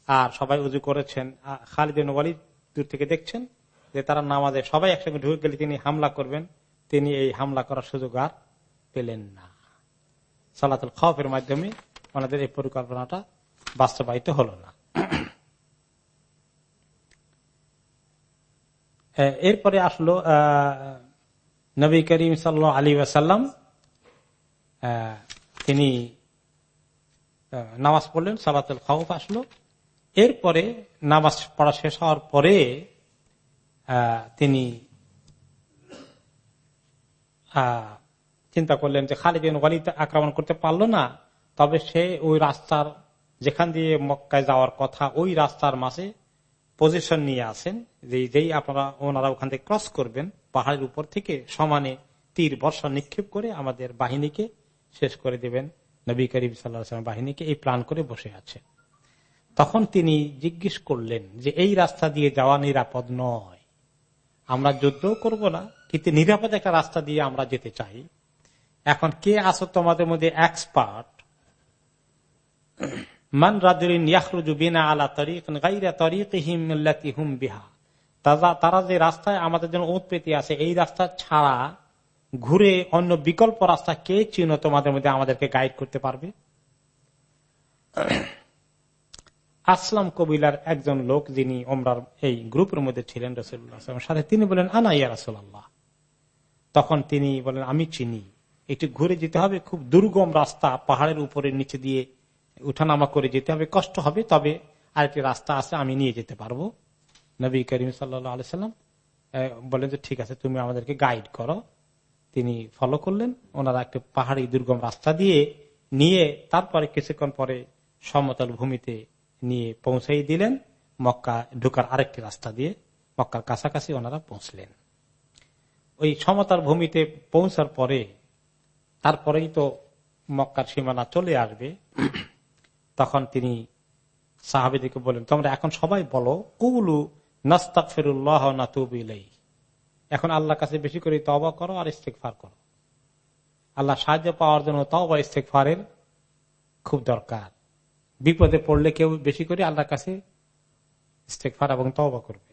আর সবাই উজু করেছেন খালিদিন ওয়ালিদ দূর থেকে দেখছেন যে তারা নামাজে সবাই একসঙ্গে ঢুকে গেলে তিনি হামলা করবেন। তিনি এই হামলা করার সুযোগ আর পেলেন না। সালাতুল খফের মাধ্যমে ওনাদের এই পরিকল্পনাটা বাস্তবায়িত হল না। এরপরে আসলো নবী করিম সাল আলী আসাল্লাম তিনি নামাজ পড়লেন, সালাতুল খাউফ আসলো। এরপরে নামাজ পড়া শেষ হওয়ার পরে তিনি চিন্তা করলেন যে খালিদিন ওয়ালিদ আক্রমণ করতে পারল না, তবে সে ওই রাস্তার যেখান দিয়ে মক্কায় যাওয়ার কথা, ওই রাস্তার মাঝে পজিশন নিয়ে আসেন যে যেই আপনারা ওনারা ওখান থেকে ক্রস করবেন, পাহাড়ের উপর থেকে সমানে তীর বর্ষা নিক্ষেপ করে আমাদের বাহিনীকে শেষ করে দেবেন। নবী করিম সাল্লাহ বাহিনীকে এই প্ল্যান করে বসে আছে তখন তিনি জিজ্ঞেস করলেন যে, এই রাস্তা দিয়ে যাওয়া নিরাপদ নয়। আমরা যুদ্ধ করব না, কিন্তু নিরাপদ একটা রাস্তা দিয়ে আমরা যেতে চাই। এখন কে আসো তোমাদের মধ্যে এক্সপার্ট মান আলা বিহা। তারা যে রাস্তায় আমাদের জন্য ওত পেতে আছে, এই রাস্তা ছাড়া ঘুরে অন্য বিকল্প রাস্তা কে চিনো তোমাদের মধ্যে আমাদেরকে গাইড করতে পারবে? আসলাম কবিলার একজন লোক যিনি ওমরার এই গ্রুপের মধ্যে ছিলেন রসুল্লাহ সাথে, তিনি বলেন, আনা ইয়া রাসুল্লাহ তখন তিনি বলেন, আমি চিনি। একটু ঘুরে যেতে হবে, খুব দুর্গম রাস্তা, পাহাড়ের উপরে নিচে দিয়ে উঠানামা করে যেতে হবে, কষ্ট হবে, তবে আরেকটি রাস্তা আছে, আমি নিয়ে যেতে পারব। নবী করিম সাল্লাম বলেন যে, ঠিক আছে, তুমি আমাদেরকে গাইড করো। তিনি ফলো করলেন, ওনারা একটা পাহাড়ি দুর্গম রাস্তা দিয়ে নিয়ে তারপরে কিছুক্ষণ পরে সমতল ভূমিতে নিয়ে পৌঁছাই দিলেন, মক্কা ঢুকার আরেকটি রাস্তা দিয়ে, মক্কার কাছাকাছি ওনারা পৌঁছলেন। ওই সমতল ভূমিতে পৌঁছার পরে তারপরেই তো মক্কার সীমানা চলে আসবে। তখন তিনি সাহাবিদিকে বলেন তোমরা এখন সবাই বলো কুলু নাস্তাক ফেরুল্লাহ নাতুবিলাই এখন আল্লাহ কাছে বেশি করে তবা করো আর ইস্তেকফার করো। আল্লাহ সাহায্য পাওয়ার জন্য তবা ইস্তেকফারের খুব দরকার। বিপদে পড়লে কেউ বেশি করে আল্লাহর কাছে ইস্তেকফার এবং তবা করবে।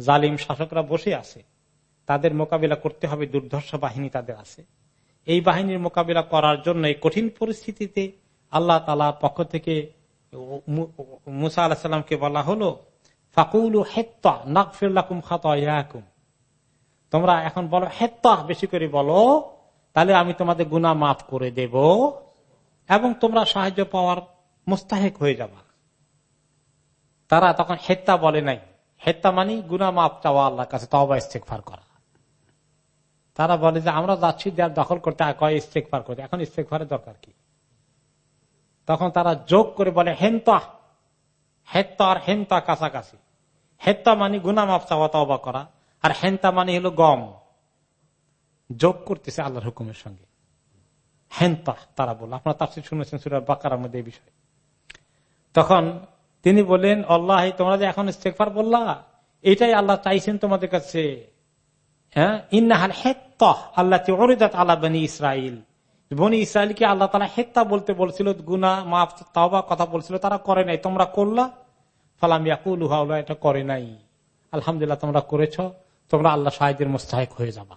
জালিম শাসকরা বসে আছে। তাদের মোকাবিলা করতে হবে, দুর্ধর্ষ বাহিনী তাদের আছে। এই বাহিনীর মোকাবিলা করার জন্য এই কঠিন পরিস্থিতিতে আল্লাহ তালা পক্ষ থেকে মুসা আলাহিসাল্লামকে বলা হলো, ফাকুল হেত্তা নাকফিরুম খাতুম তোমরা এখন বলো, হেত্তা, বেশি করে বলো, তাহলে আমি তোমাদের গুণা মাফ করে দেব এবং তোমরা সাহায্য পাওয়ার মুস্তাহেক হয়ে যাবা। তারা তখন হেত্তা বলে নাই। হেত্তা মানি গুনা মাপ চাওয়া আল্লাহর কাছে তবা ইস্তেকফার করা। তারা বলে যে, আমরা যাচ্ছি দেয়ার দখল করতে ইস্তেকফার করতে? এখন ইস্তেকফারের দরকার কি? তখন তারা যোগ করে বলে হেন্তা হেত্তা আর হেন্তা কাছাকাছি। হেত্তা মানি গুনা মাপ চাওয়া তবা করা। আর হেন্তা মানি হলো গম। যোগ করতেছে আল্লাহর হুকুমের সঙ্গে। হেন্তা তারা বলে আপনারা তাফসির শুনেছেন সুরার বাকার মধ্যে এই বিষয়। তখন তিনি বলেন আল্লাহ, তোমরা যে এখন ইস্তেকফার বললা, এটাই আল্লাহ চাইছেন তোমাদের কাছে। হ্যাঁ? তারা করে নাই। তোমরা করলা? এটা করে নাই। আলহামদুলিল্লাহ, তোমরা করেছ। তোমরা আল্লাহ হয়ে যাবা।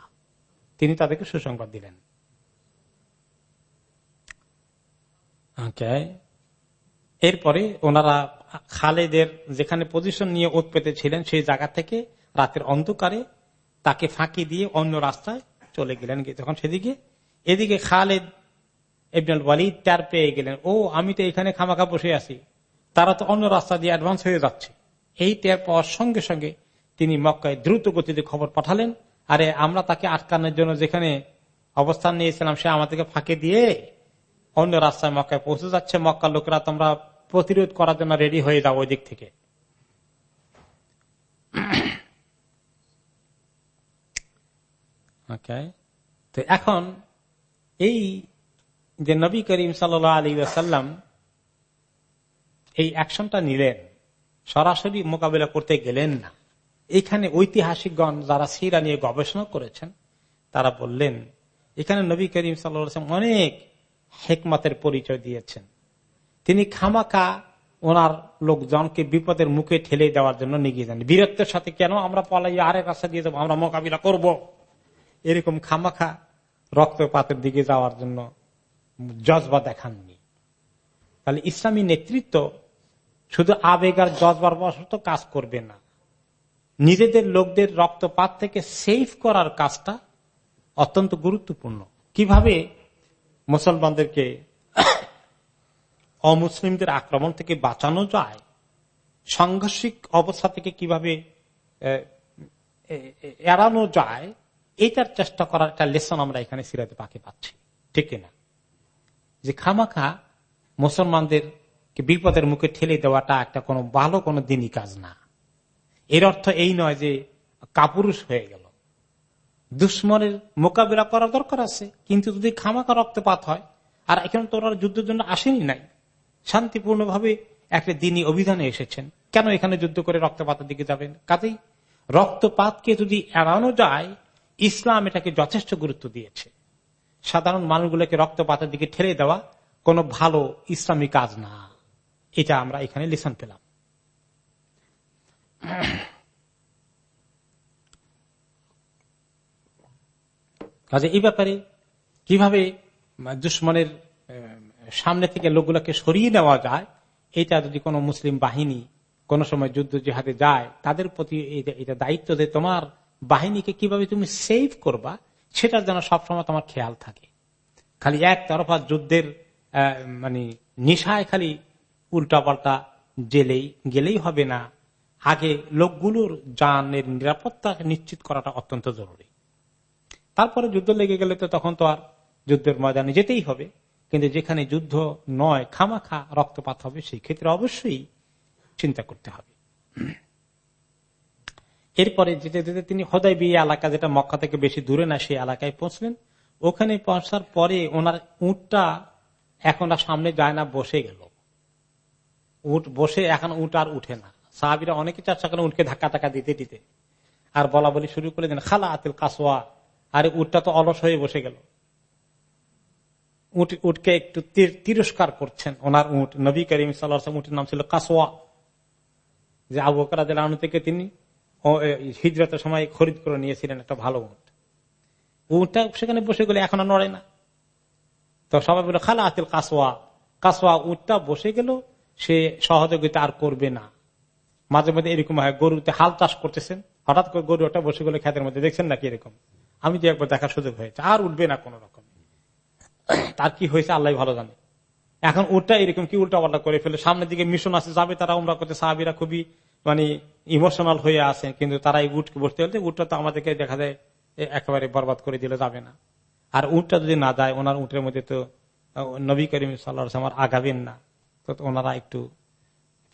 তিনি তাদেরকে সুসংবাদ দিলেন। এরপরে ওনারা খালেদের যেখানে পজিশন নিয়ে ওত পেতে ছিলেন, সেই জায়গা থেকে রাতের অন্ধকারে তাকে ফাঁকি দিয়ে অন্য রাস্তায় চলে গেলেন। তখন সেদিকে, এদিকে খালেদ ইবনুল ওয়ালিদ তার পেয়ে গেলেন। ও, আমি তো এখানে খামাখা বসে আছি। তারা তো অন্য রাস্তা দিয়ে অ্যাডভান্স হয়ে যাচ্ছে। এই টের পাওয়ার সঙ্গে সঙ্গে তিনি মক্কায় দ্রুত গতিতে খবর পাঠালেন, আরে, আমরা তাকে আটকানোর জন্য যেখানে অবস্থান নিয়েছিলাম, সে আমাদেরকে ফাঁকে দিয়ে অন্য রাস্তায় মক্কায় পৌঁছে যাচ্ছে, মক্কার লোকেরা তোমরা প্রতিরোধ করার জন্য রেডি হয়ে যাও ওই দিক থেকে তো এখন এই যে নবী করিম সাল আলী আসাল্লাম এই অ্যাকশনটা নিলেন, সরাসরি মোকাবিলা করতে গেলেন না। এখানে ঐতিহাসিকগণ যারা সিরা নিয়ে গবেষণা করেছেন, তারা বললেন, এখানে নবী করিম সাল্লাম অনেক হেকমতের পরিচয় দিয়েছেন। তিনি খামাকা ওনার লোকজনকে বিপদের মুখে ঠেলে দেওয়ার জন্য নিয়ে যান বীরত্বের সাথে কেন আমরা পলাই আরেক রাস্তা দিয়ে দেবো, আমরা মোকাবিলা করব? এরকম খামাখা রক্তপাতের দিকে যাওয়ার জন্য জজবা দেখাননি। তাহলে ইসলামী নেতৃত্ব শুধু আবেগ আর জজবার বসত কাজ করবে না। নিজেদের লোকদের রক্তপাত থেকে সেফ করার কাজটা অত্যন্ত গুরুত্বপূর্ণ। কীভাবে মুসলমানদেরকে অমুসলিমদের আক্রমণ থেকে বাঁচানো যায়, সাংঘর্ষিক অবস্থা থেকে কীভাবে এড়ানো যায় এইটার চেষ্টা করার একটা লেসন আমরা এখানে সিরাতে পাকে পাচ্ছি। ঠিক না? যে খামাখা মুসলমানদের বিপদের মুখে ঠেলে দেওয়াটা একটা কোনো ভালো কোনো দিনই কাজ না। এর অর্থ এই নয় যে কাপুরুষ হয়ে গেল। দুশ্মনের মোকাবিলা করার দরকার আছে। কিন্তু যদি খামাকা রক্তপাত হয়, আর এখানে তো ওরা যুদ্ধের জন্য আসেনি নাই, শান্তিপূর্ণভাবে একটা দিনই অভিধানে এসেছেন। কেন এখানে যুদ্ধ করে রক্তপাতের দিকে যাবেন? কাজেই রক্তপাতকে যদি এড়ানো যায়, ইসলাম এটাকে যথেষ্ট গুরুত্ব দিয়েছে। সাধারণ মানুষগুলোকে রক্তপাতের দিকে ঠেলে দেওয়া কোনো ভালো ইসলামী কাজ না। এটা আমরা এখানে লিসন পেলাম। কাজে এই ব্যাপারে কীভাবে দুশ্মনের সামনে থেকে লোকগুলোকে সরিয়ে নেওয়া যায়, এটা যদি কোনো মুসলিম বাহিনী কোন সময় যুদ্ধ জিহাদে যায়, তাদের প্রতি এটা দায়িত্ব যে তোমার বাহিনীকে কীভাবে তুমি সেভ করবা, সেটার যেন সবসময় তোমার খেয়াল থাকে। খালি এক তরফা যুদ্ধের মানে নিশায় খালি উল্টা পাল্টা জেলেই, গেলেই হবে না। আগে লোকগুলোর জানের নিরাপত্তা নিশ্চিত করাটা অত্যন্ত জরুরি। তারপরে যুদ্ধ লেগে গেলে তো তখন তো আর যুদ্ধের ময়দানে যেতেই হবে। কিন্তু যেখানে যুদ্ধ নয়, খামাখা রক্তপাত হবে, সেই ক্ষেত্রে অবশ্যই চিন্তা করতে হবে। এরপরে যেতে যেতে তিনি হদাই বিয়ে এলাকা, যেটা মক্কা থেকে বেশি দূরে না, সেই এলাকায় পৌঁছলেন। ওখানে পৌঁছার পরে ওনার উঁটটা এখন আর সামনে যায় না, বসে গেল। উঠ বসে এখন উঠ আর উঠে না। সাহাবিরা অনেকে চার করেন উঠকে ধাক্কা ধাক্কা দিতে দিতে আর বলা বলি শুরু করে দেন খালা আতিল কাসোয়া আর উঠটা তো অলস হয়ে বসে গেল। উঠ উঠকে একটু তিরস্কার করছেন ওনার উঠ নবী করিম সাল্লাহ উঠের নাম ছিল কাসোয়া যে আবু বকর থেকে তিনি হিজরতের সময় খরিদ করে নিয়েছিলেন একটা ভালো উঠ উঠটা সেখানে বসে গেলে এখনও নড়ে না। তো সবাই বলে খালা আতিল কাসোয়া কাসোয়া উঠটা বসে গেল, সে সহযোগিতা আর করবে না। মাঝে মাঝে এরকম হয়, গরুতে হাল চাষ করতেছেন, হঠাৎ করে গরু একটা বসে গেলে খেতের মধ্যে। দেখছেন নাকি এরকম? আমি যে একবার দেখার সুযোগ হয়েছে। আর উঠবে না কোন রকম। তার কি হয়েছে আল্লাহ ভালো জানে। এখন উঠটা এরকম কি উল্টা পাল্টা করে ফেলে। সামনের দিকে মিশন আছে, যাবে তারা উমরা করতে। সাহাবিরা খুবই মানে ইমোশনাল হয়ে আছে। কিন্তু তারা এই উঠকে বসতে হলে উঠটা তো আমাদেরকে দেখা যায় একেবারে বরবাদ করে দিলে যাবে না। আর উঠটা যদি না যায়, ওনার উঠের মধ্যে তো, নবী করিম আমার আগাবেন না। তো ওনারা একটু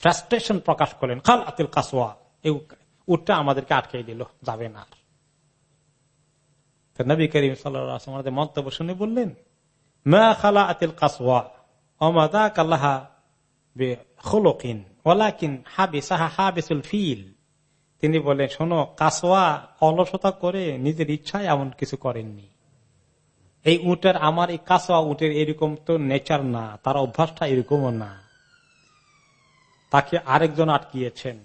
ফ্রাস্ট্রেশন প্রকাশ করলেন। খাল আতিল কাসোয়া এই উঠটা আমাদেরকে আটকে দিল, যাবে না নবী করিম সাল্লাহ মন্তব্য শুনে বললেন তিনি বলেন শোনো কাসোয়া অলসতা করে নিজের ইচ্ছায় এমন কিছু করেননি। এই উটের, আমার এই কাঁচা উটের এরকম তো নেচার না, তার অভ্যাসটা এরকমও না। তাকে আরেকজন আটকিয়েছেন,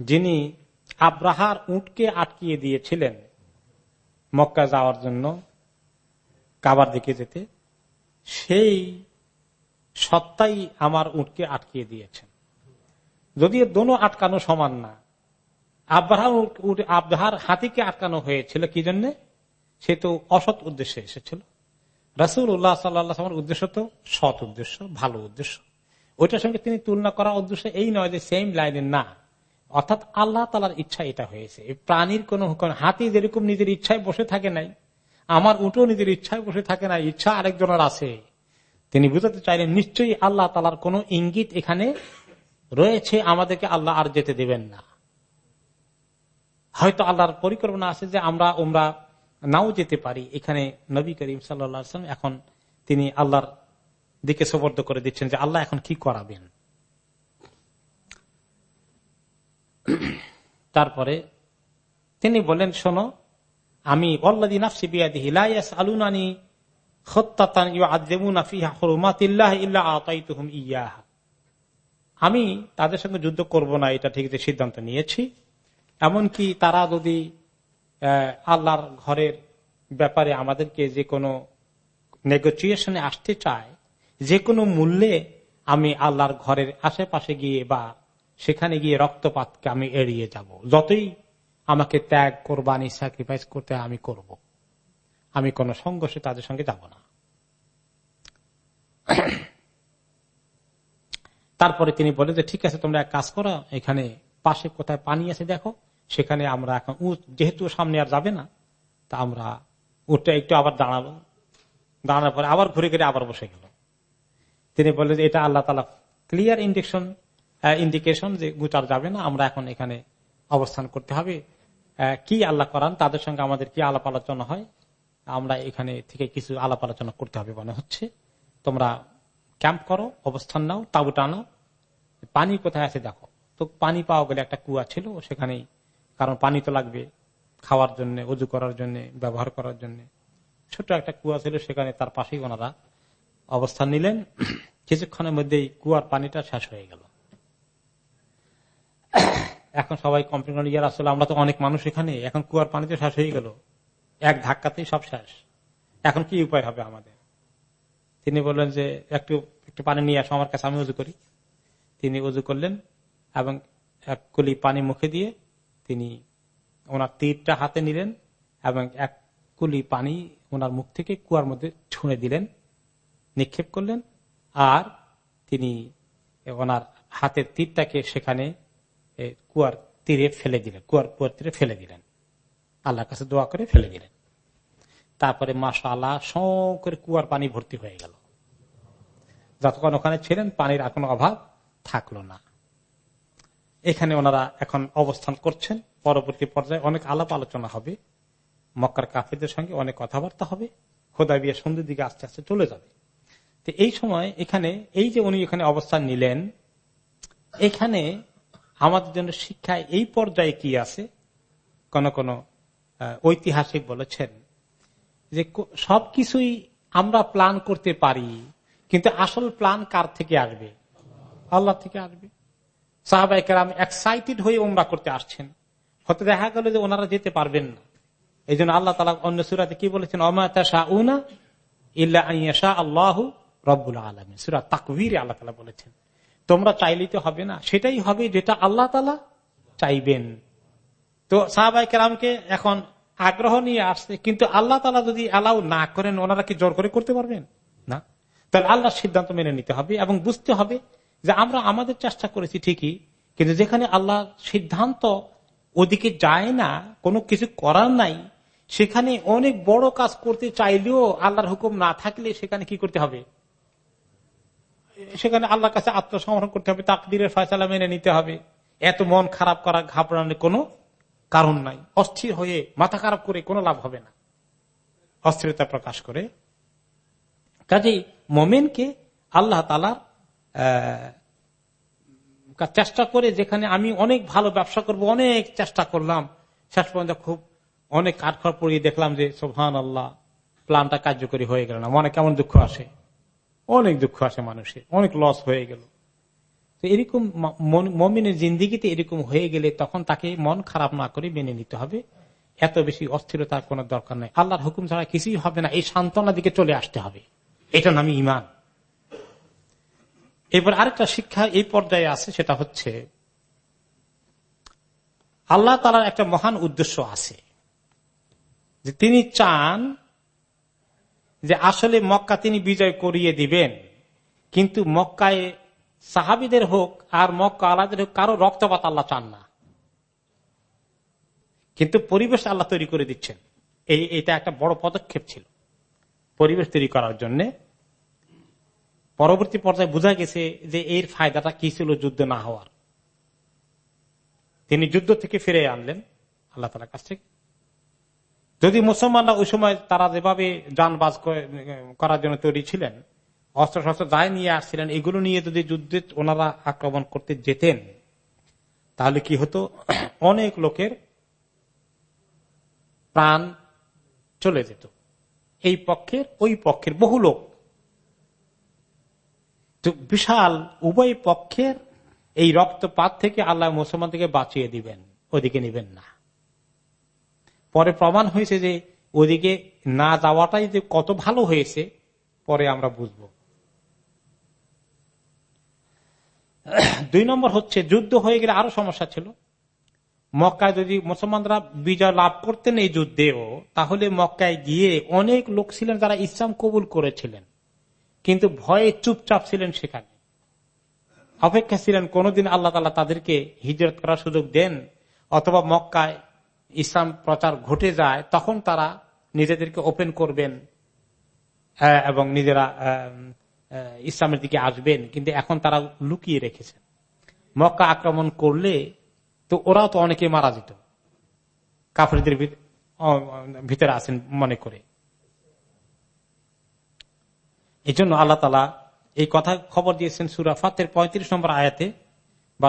যিনি আব্রাহার উটকে আটকিয়ে দিয়েছিলেন। মক্কা যাওয়ার জন্য কাবার দিকে যেতে, সেই সত্তাই আমার উটকে আটকিয়ে দিয়েছেন। যদিও দোনো আটকানো সমান না আব্রাহার আব্রাহার হাতিকে আটকানো হয়েছিল কি জন্য? সে তো অসৎ উদ্দেশ্যে এসেছিল। রাসুল উল্লাহ সাল্লামের উদ্দেশ্য তো সৎ উদ্দেশ্য, ভালো উদ্দেশ্য। ওইটার সঙ্গে তিনি তুলনা করা উদ্দেশ্য এই নয় যে সেম লাইনের না। অর্থাৎ আল্লাহ তালার ইচ্ছা এটা হয়েছে। প্রাণীর কোন হাতি যেরকম নিজের ইচ্ছায় বসে থাকে নাই, আমার উঠো নিজের ইচ্ছায় বসে থাকে না ইচ্ছা আরেকজনের আছে। তিনি বুঝাতে চাইলেন, নিশ্চয়ই আল্লাহ তালার কোন ইঙ্গিত এখানে রয়েছে, আমাদেরকে আল্লাহ আর যেতে দেবেন না। হয়তো আল্লাহর পরিকল্পনা আছে যে আমরা ওমরা নাও যেতে পারি। এখানে নবী করিম সাল্লাম এখন তিনি আল্লাহর দিকে সবর্দ করে দিচ্ছেন যে আল্লাহ এখন কি করাবেন। তারপরে তিনি বলেন, শোনো, আমি আলুনানি আমি তাদের সঙ্গে যুদ্ধ করব না, এটা ঠিক সিদ্ধান্ত নিয়েছি। এমনকি তারা যদি আল্লাহর ঘরের ব্যাপারে আমাদেরকে যে কোনো নেগোসিয়েশনে আসতে চায়, যে কোনো মূল্যে আমি আল্লাহর ঘরের আশেপাশে গিয়ে বা সেখানে গিয়ে রক্তপাতকে আমি এড়িয়ে যাব। যতই আমাকে ত্যাগ, কোরবানি স্যাক্রিফাইস করতে আমি করব। আমি কোন সংঘর্ষে তাদের সঙ্গে যাব না। তারপরে তিনি বলে যে, ঠিক আছে, তোমরা এক কাজ করো, এখানে পাশে কোথায় পানি আছে দেখো, সেখানে আমরা এখন যেহেতু সামনে আর যাবে না, তা আমরা উঠটা একটু আবার দাঁড়াল দাঁড়ানোর পরে আবার ঘুরে ঘুরে আবার বসে গেল। তিনি বললেন এটা আল্লাহ তালা ক্লিয়ার ইন্ডিকেশন ইন্ডিকেশন যে গুটার যাবে না, আমরা এখন এখানে অবস্থান করতে হবে। কি আল্লাহ করান, তাদের সঙ্গে আমাদের কি আলাপ আলোচনা হয়, আমরা এখানে থেকে কিছু আলাপ আলোচনা করতে হবে মনে হচ্ছে। তোমরা ক্যাম্প করো, অবস্থান নাও, তাবু টানো। পানি কোথায় আছে দেখো। তো পানি পাওয়া গেলে একটা কুয়া ছিল, সেখানেই, কারণ পানি তো লাগবে খাওয়ার জন্য উজু করার জন্য, ব্যবহার করার জন্য। ছোট একটা কুয়া ছিল, সেখানে তার পাশেই ওনারা অবস্থান নিলেন। কিছুক্ষণের মধ্যেই কুয়ার পানিটা শেষ হয়ে গেল। এখন সবাই কমপ্লেন ইয়ার আসলে আমরা তো অনেক মানুষ এখানে, এখন কুয়ার পানিতে শেষ হয়ে গেল। এক ধাক্কাতেই সব শেষ। এখন কি উপায় হবে আমাদের? তিনি বললেন যে, একটু একটু পানি নিয়ে আসো, আমার কাছে আমি উজু করি। তিনি উজু করলেন এবং এক কলি পানি মুখে দিয়ে তিনি ওনার তীরটা হাতে নিলেন এবং এক কুলি পানি ওনার মুখ থেকে কুয়ার মধ্যে ছুঁড়ে দিলেন, নিক্ষেপ করলেন। আর তিনি ওনার হাতের তীরটাকে সেখানে কুয়ার তীরে ফেলে দিলেন, কুয়ার কুয়ার তীরে ফেলে দিলেন। আল্লাহর কাছে দোয়া করে ফেলে দিলেন। তারপরে মাসা আল্লাহ করে কুয়ার পানি ভর্তি হয়ে গেল। যতক্ষণ ওখানে ছিলেন, পানির এখন অভাব থাকল না। এখানে ওনারা এখন অবস্থান করছেন। পরবর্তী পর্যায়ে অনেক আলাপ আলোচনা হবে। মক্কার কাফেরদের সঙ্গে অনেক কথাবার্তা হবে। খোদাই বিয়ে সন্ধ্যের দিকে আস্তে আস্তে চলে যাবে। তো এই সময় এখানে, এই যে উনি এখানে অবস্থান নিলেন, এখানে আমাদের জন্য শিক্ষায় এই পর্যায়ে কি আছে? কোন কোন ঐতিহাসিক বলেছেন যে সবকিছুই আমরা প্ল্যান করতে পারি, কিন্তু আসল প্ল্যান কার থেকে আসবে? আল্লাহ থেকে আসবে। সাহাবাই কেরাম এক্সাইটেড হয়ে ওমরা করতে আসছেন। হতে দেখা গেল যে ওনারা যেতে পারবেন না। এই জন্য আল্লাহ তালা অন্য সুরাতে কি বলেছেন? অমাতা শাহ উনা ইল্লা আল্লাহ রব্বুল আলমী সুরা তাকবির আল্লাহ তালা বলেছেন। তোমরা চাইলেই তো হবে না। সেটাই হবে যেটা আল্লাহ তালা চাইবেন। তো সাহাবাই কেরামকে এখন আগ্রহ নিয়ে আসছে, কিন্তু আল্লাহ তালা যদি অ্যালাউ না করেন, ওনারা কি জোর করে করতে পারবেন? না। তাহলে আল্লাহ সিদ্ধান্ত মেনে নিতে হবে এবং বুঝতে হবে যে আমরা আমাদের চেষ্টা করেছি ঠিকই, কিন্তু যেখানে আল্লাহ সিদ্ধান্ত ওদিকে যায় না, কোনো কিছু করার নাই, সেখানে অনেক বড় কাজ করতে চাইলেও আল্লাহর হুকুম না থাকলে সেখানে কি করতে হবে? সেখানে আল্লাহর কাছে আত্মসমর্পণ করতে হবে, তাকদিরের ফয়সালা মেনে নিতে হবে। এত মন খারাপ করা, ঘাবড়ানোর কোনো কারণ নাই। অস্থির হয়ে, মাথা খারাপ করে কোনো লাভ হবে না। অস্থিরতা প্রকাশ করে। কাজেই মোমেনকে আল্লাহ তালার চেষ্টা করে যেখানে আমি অনেক ভালো ব্যবসা করব, অনেক চেষ্টা করলাম, শেষ পর্যন্ত খুব অনেক কাঠখড় পড়িয়ে দেখলাম যে সোহান আল্লাহ প্ল্যানটা কার্যকরী হয়ে গেল না। মনে কেমন দুঃখ আসে। অনেক দুঃখ আসে মানুষের, অনেক লস হয়ে গেল। তো এরকম মমিনের জিন্দিগিতে এরকম হয়ে গেলে তখন তাকে মন খারাপ না করে মেনে নিতে হবে। এত বেশি অস্থিরতার কোন দরকার নেই। আল্লাহর হুকুম ছাড়া কিছুই হবে না, এই সান্ত্বনা দিকে চলে আসতে হবে। এটা নামই ইমান এবার আরেকটা শিক্ষা এই পর্যায়ে আছে, সেটা হচ্ছে আল্লাহ তালার একটা মহান উদ্দেশ্য আছে। যে তিনি চান যে আসলে মক্কা তিনি বিজয় করিয়ে দিবেন। কিন্তু মক্কায় সাহাবিদের হোক আর মক্কা আলাদের হোক, কারও রক্তপাত আল্লাহ চান না। কিন্তু পরিবেশ আল্লাহ তৈরি করে দিচ্ছেন। এই, এটা একটা বড় পদক্ষেপ ছিল। পরিবেশ তৈরি করার জন্য পরবর্তী পর্যায়ে বোঝা গেছে যে এর ফায়দাটা কি ছিল যুদ্ধ না হওয়ার। তিনি যুদ্ধ থেকে ফিরে আনলেন আল্লাহ তালার কাছ থেকে। যদি মুসলমানরা ওই সময় তারা যেভাবে যানবাজ করার জন্য তৈরি ছিলেন অস্ত্র শস্ত্র দায় নিয়ে আসছিলেন, এগুলো নিয়ে যদি যুদ্ধে ওনারা আক্রমণ করতে যেতেন, তাহলে কি হতো? অনেক লোকের প্রাণ চলে যেত। এই পক্ষের, ওই পক্ষের বহু লোক। বিশাল উভয় পক্ষের এই রক্তপাত থেকে আল্লাহ মুসলমান থেকে বাঁচিয়ে দিবেন, ওদিকে নিবেন না। পরে প্রমাণ হয়েছে যে ওদিকে না যাওয়াটাই যে কত ভালো হয়েছে, পরে আমরা বুঝব। দুই নম্বর হচ্ছে, যুদ্ধ হয়ে গেলে আরও সমস্যা ছিল। মক্কায় যদি মুসলমানরা বিজয় লাভ করতেন এই যুদ্ধেও, তাহলে মক্কায় গিয়ে অনেক লোক ছিলেন যারা ইসলাম কবুল করেছিলেন, কিন্তু ভয়ে চুপচাপ ছিলেন সেখানে। অপেক্ষা ছিলেন, কোনদিন আল্লাহ তালা তাদেরকে হিজরত করার সুযোগ দেন, অথবা মক্কায় ইসলাম প্রচার ঘটে যায়, তখন তারা নিজেদেরকে ওপেন করবেন এবং নিজেরা ইসলামের দিকে আসবেন। কিন্তু এখন তারা লুকিয়ে রেখেছেন। মক্কা আক্রমণ করলে তো ওরাও তো অনেকে মারা যেত। কাফরিদের ভিতরে আছেন মনে করে। এই জন্য আল্লাহ তালা এই কথা খবর দিয়েছেন সুরা ফাতের পঁয়ত্রিশ নম্বর আয়াতে, বা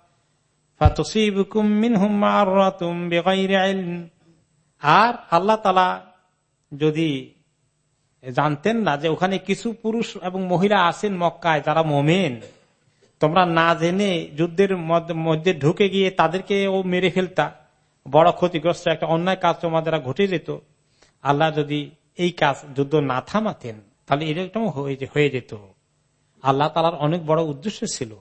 আর আল্লাহ তালা যদি জানতেন না যে ওখানে কিছু পুরুষ এবং মহিলা আছেন মক্কায় যারা মোমেন, তোমরা না জেনে যুদ্ধের মধ্যে ঢুকে গিয়ে তাদেরকে ও মেরে ফেলতা। বড় ক্ষতিগ্রস্ত একটা অন্যায় কাজ তোমাদের ঘটে যেত। আল্লাহ যদি এই কাজ, যুদ্ধ না থামাতেন, তাহলে এরকম হয়ে যেত। আল্লাহ তালার অনেক বড় উদ্দেশ্য ছিল।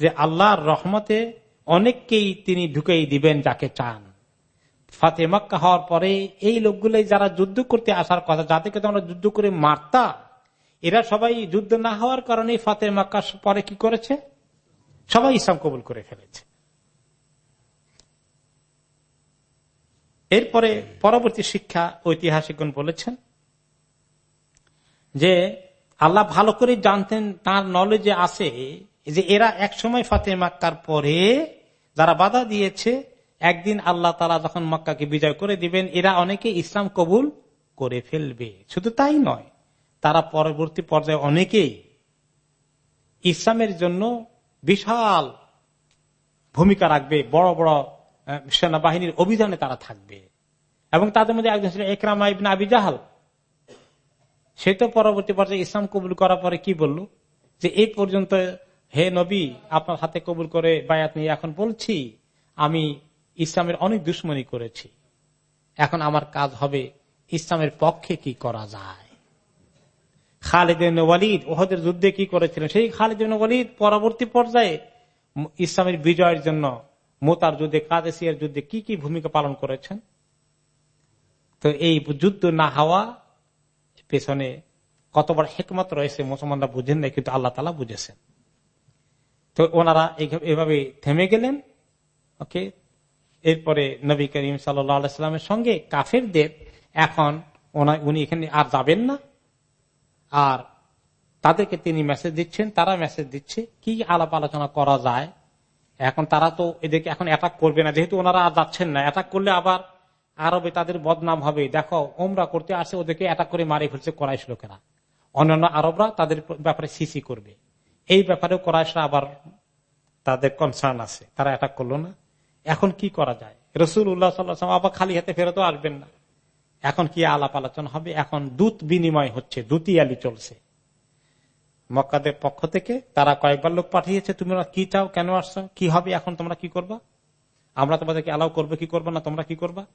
যে আল্লাহর রহমতে অনেককেই তিনি ঢুকেই দিবেন যাকে চান। ফাতে মক্কা হওয়ার পরে এই লোকগুলো যারা যুদ্ধ করতে আসার কথা, যাদেরকে তোমরা যুদ্ধ করে মারতা, এরা সবাই যুদ্ধ না হওয়ার কারণে ফাতে মক্কা পরে কি করেছে? সবাই ইসলাম কবুল করে ফেলেছে। এরপরে পরবর্তী শিক্ষা ঐতিহাসিকগণ বলেছেন যে আল্লাহ ভালো করে জানতেন, তার নলেজে আছে যে এরা একসময় ফাতে মাক্কার পরে যারা বাধা দিয়েছে, একদিন আল্লাহ তালা যখন মক্কাকে বিজয় করে দিবেন, এরা অনেকে ইসলাম কবুল করে ফেলবে। শুধু তাই নয়, তারা পরবর্তী পর্যায়ে অনেকেই ইসলামের জন্য বিশাল ভূমিকা রাখবে, বড় বড় সেনাবাহিনীর অভিযানে তারা থাকবে। এবং তাদের মধ্যে একজন ছিল একরামা ইবিন আবি জাহাল। সে তো পরবর্তী পর্যায়ে ইসলাম কবুল করার পরে কি বলল? যে এই পর্যন্ত, হে নবী, আপনার হাতে কবুল করে বায়াত নিয়ে এখন বলছি, আমি ইসলামের অনেক দুশ্মনী করেছি। এখন আমার কাজ হবে ইসলামের পক্ষে কি করা যায়? খালিদিন ওয়ালিদ ওহদের যুদ্ধে কি করেছিলেন? সেই খালিদিন ওয়ালিদ পরবর্তী পর্যায়ে ইসলামের বিজয়ের জন্য মোতার যুদ্ধে কাদেশিয়ার যুদ্ধে কি কি ভূমিকা পালন করেছেন? তো এই যুদ্ধ না হওয়া পেছনে কতবার হেকমত রয়েছে মুসলমানরা বুঝেন না কিন্তু আল্লাহ তালা বুঝেছেন। তো ওনারা এভাবে থেমে গেলেন, ওকে? এরপরে নবী করিম সাল্লামের সঙ্গে কাফেরদের এখন উনি এখানে আর যাবেন না। আর তাদেরকে তিনি মেসেজ দিচ্ছেন, তারা মেসেজ দিচ্ছে, কি আলাপ আলোচনা করা যায়? এখন তারা তো এদেরকে এখন অ্যাটাক করবে না, যেহেতু ওনারা আর যাচ্ছেন না। অ্যাটাক করলে আবার আরবে তাদের বদনাম হবে। দেখো ওমরা করতে আসে, ওদেরকে অ্যাটাক করে মারে ফেলছে করাইশ লোকেরা। অন্যান্য আরবরা তাদের ব্যাপারে সিসি করবে। এই ব্যাপারেও করাইশরা আবার তাদের কনসার্ন আছে। তারা অ্যাটাক করল না। এখন কি করা যায়? রসুল উল্লাহ সাল্লাহ আবার খালি হাতে ফেরতও আসবেন না। এখন কি আলাপ আলোচনা হবে? এখন দূত বিনিময় হচ্ছে, দুতিয়ালি চলছে। মক্কাদের পক্ষ থেকে তারা কয়েকবার লোক পাঠিয়েছে তুমি কি চাও? কেন আসছো? কি হবে? এখন তোমরা কি করবা? আমরা তোমাদেরকে অ্যালাউ করব, কি করব না? তোমরা কি করবা?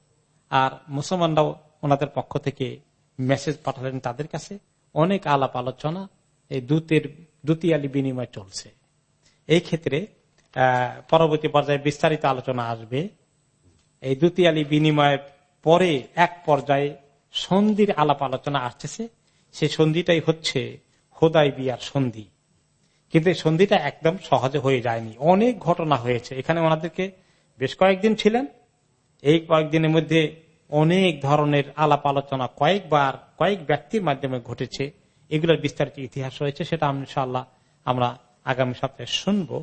আর মুসলমানরাও ওনাদের পক্ষ থেকে মেসেজ পাঠালেন তাদের কাছে। অনেক আলাপ আলোচনা এই দূতের, দুতিয়ালি বিনিময় চলছে। এই ক্ষেত্রে পরবর্তী পর্যায়ে বিস্তারিত আলোচনা আসবে। এই দুতিয়ালি বিনিময়ের পরে এক পর্যায়ে সন্ধির আলাপ আলোচনা আসতেছে। সেই সন্ধিটাই হচ্ছে হোদাই বিয়ার সন্ধি। কিন্তু এই সন্ধিটা একদম সহজে হয়ে যায়নি। অনেক ঘটনা হয়েছে। এখানে ওনাদেরকে বেশ কয়েকদিন ছিলেন। এই কয়েকদিনের মধ্যে অনেক ধরনের আলাপ আলোচনা কয়েকবার, কয়েক ব্যক্তির মাধ্যমে ঘটেছে। এগুলোর বিস্তারিত ইতিহাস রয়েছে, সেটা ইনশাল্লাহ আমরা আগামী সপ্তাহে শুনব।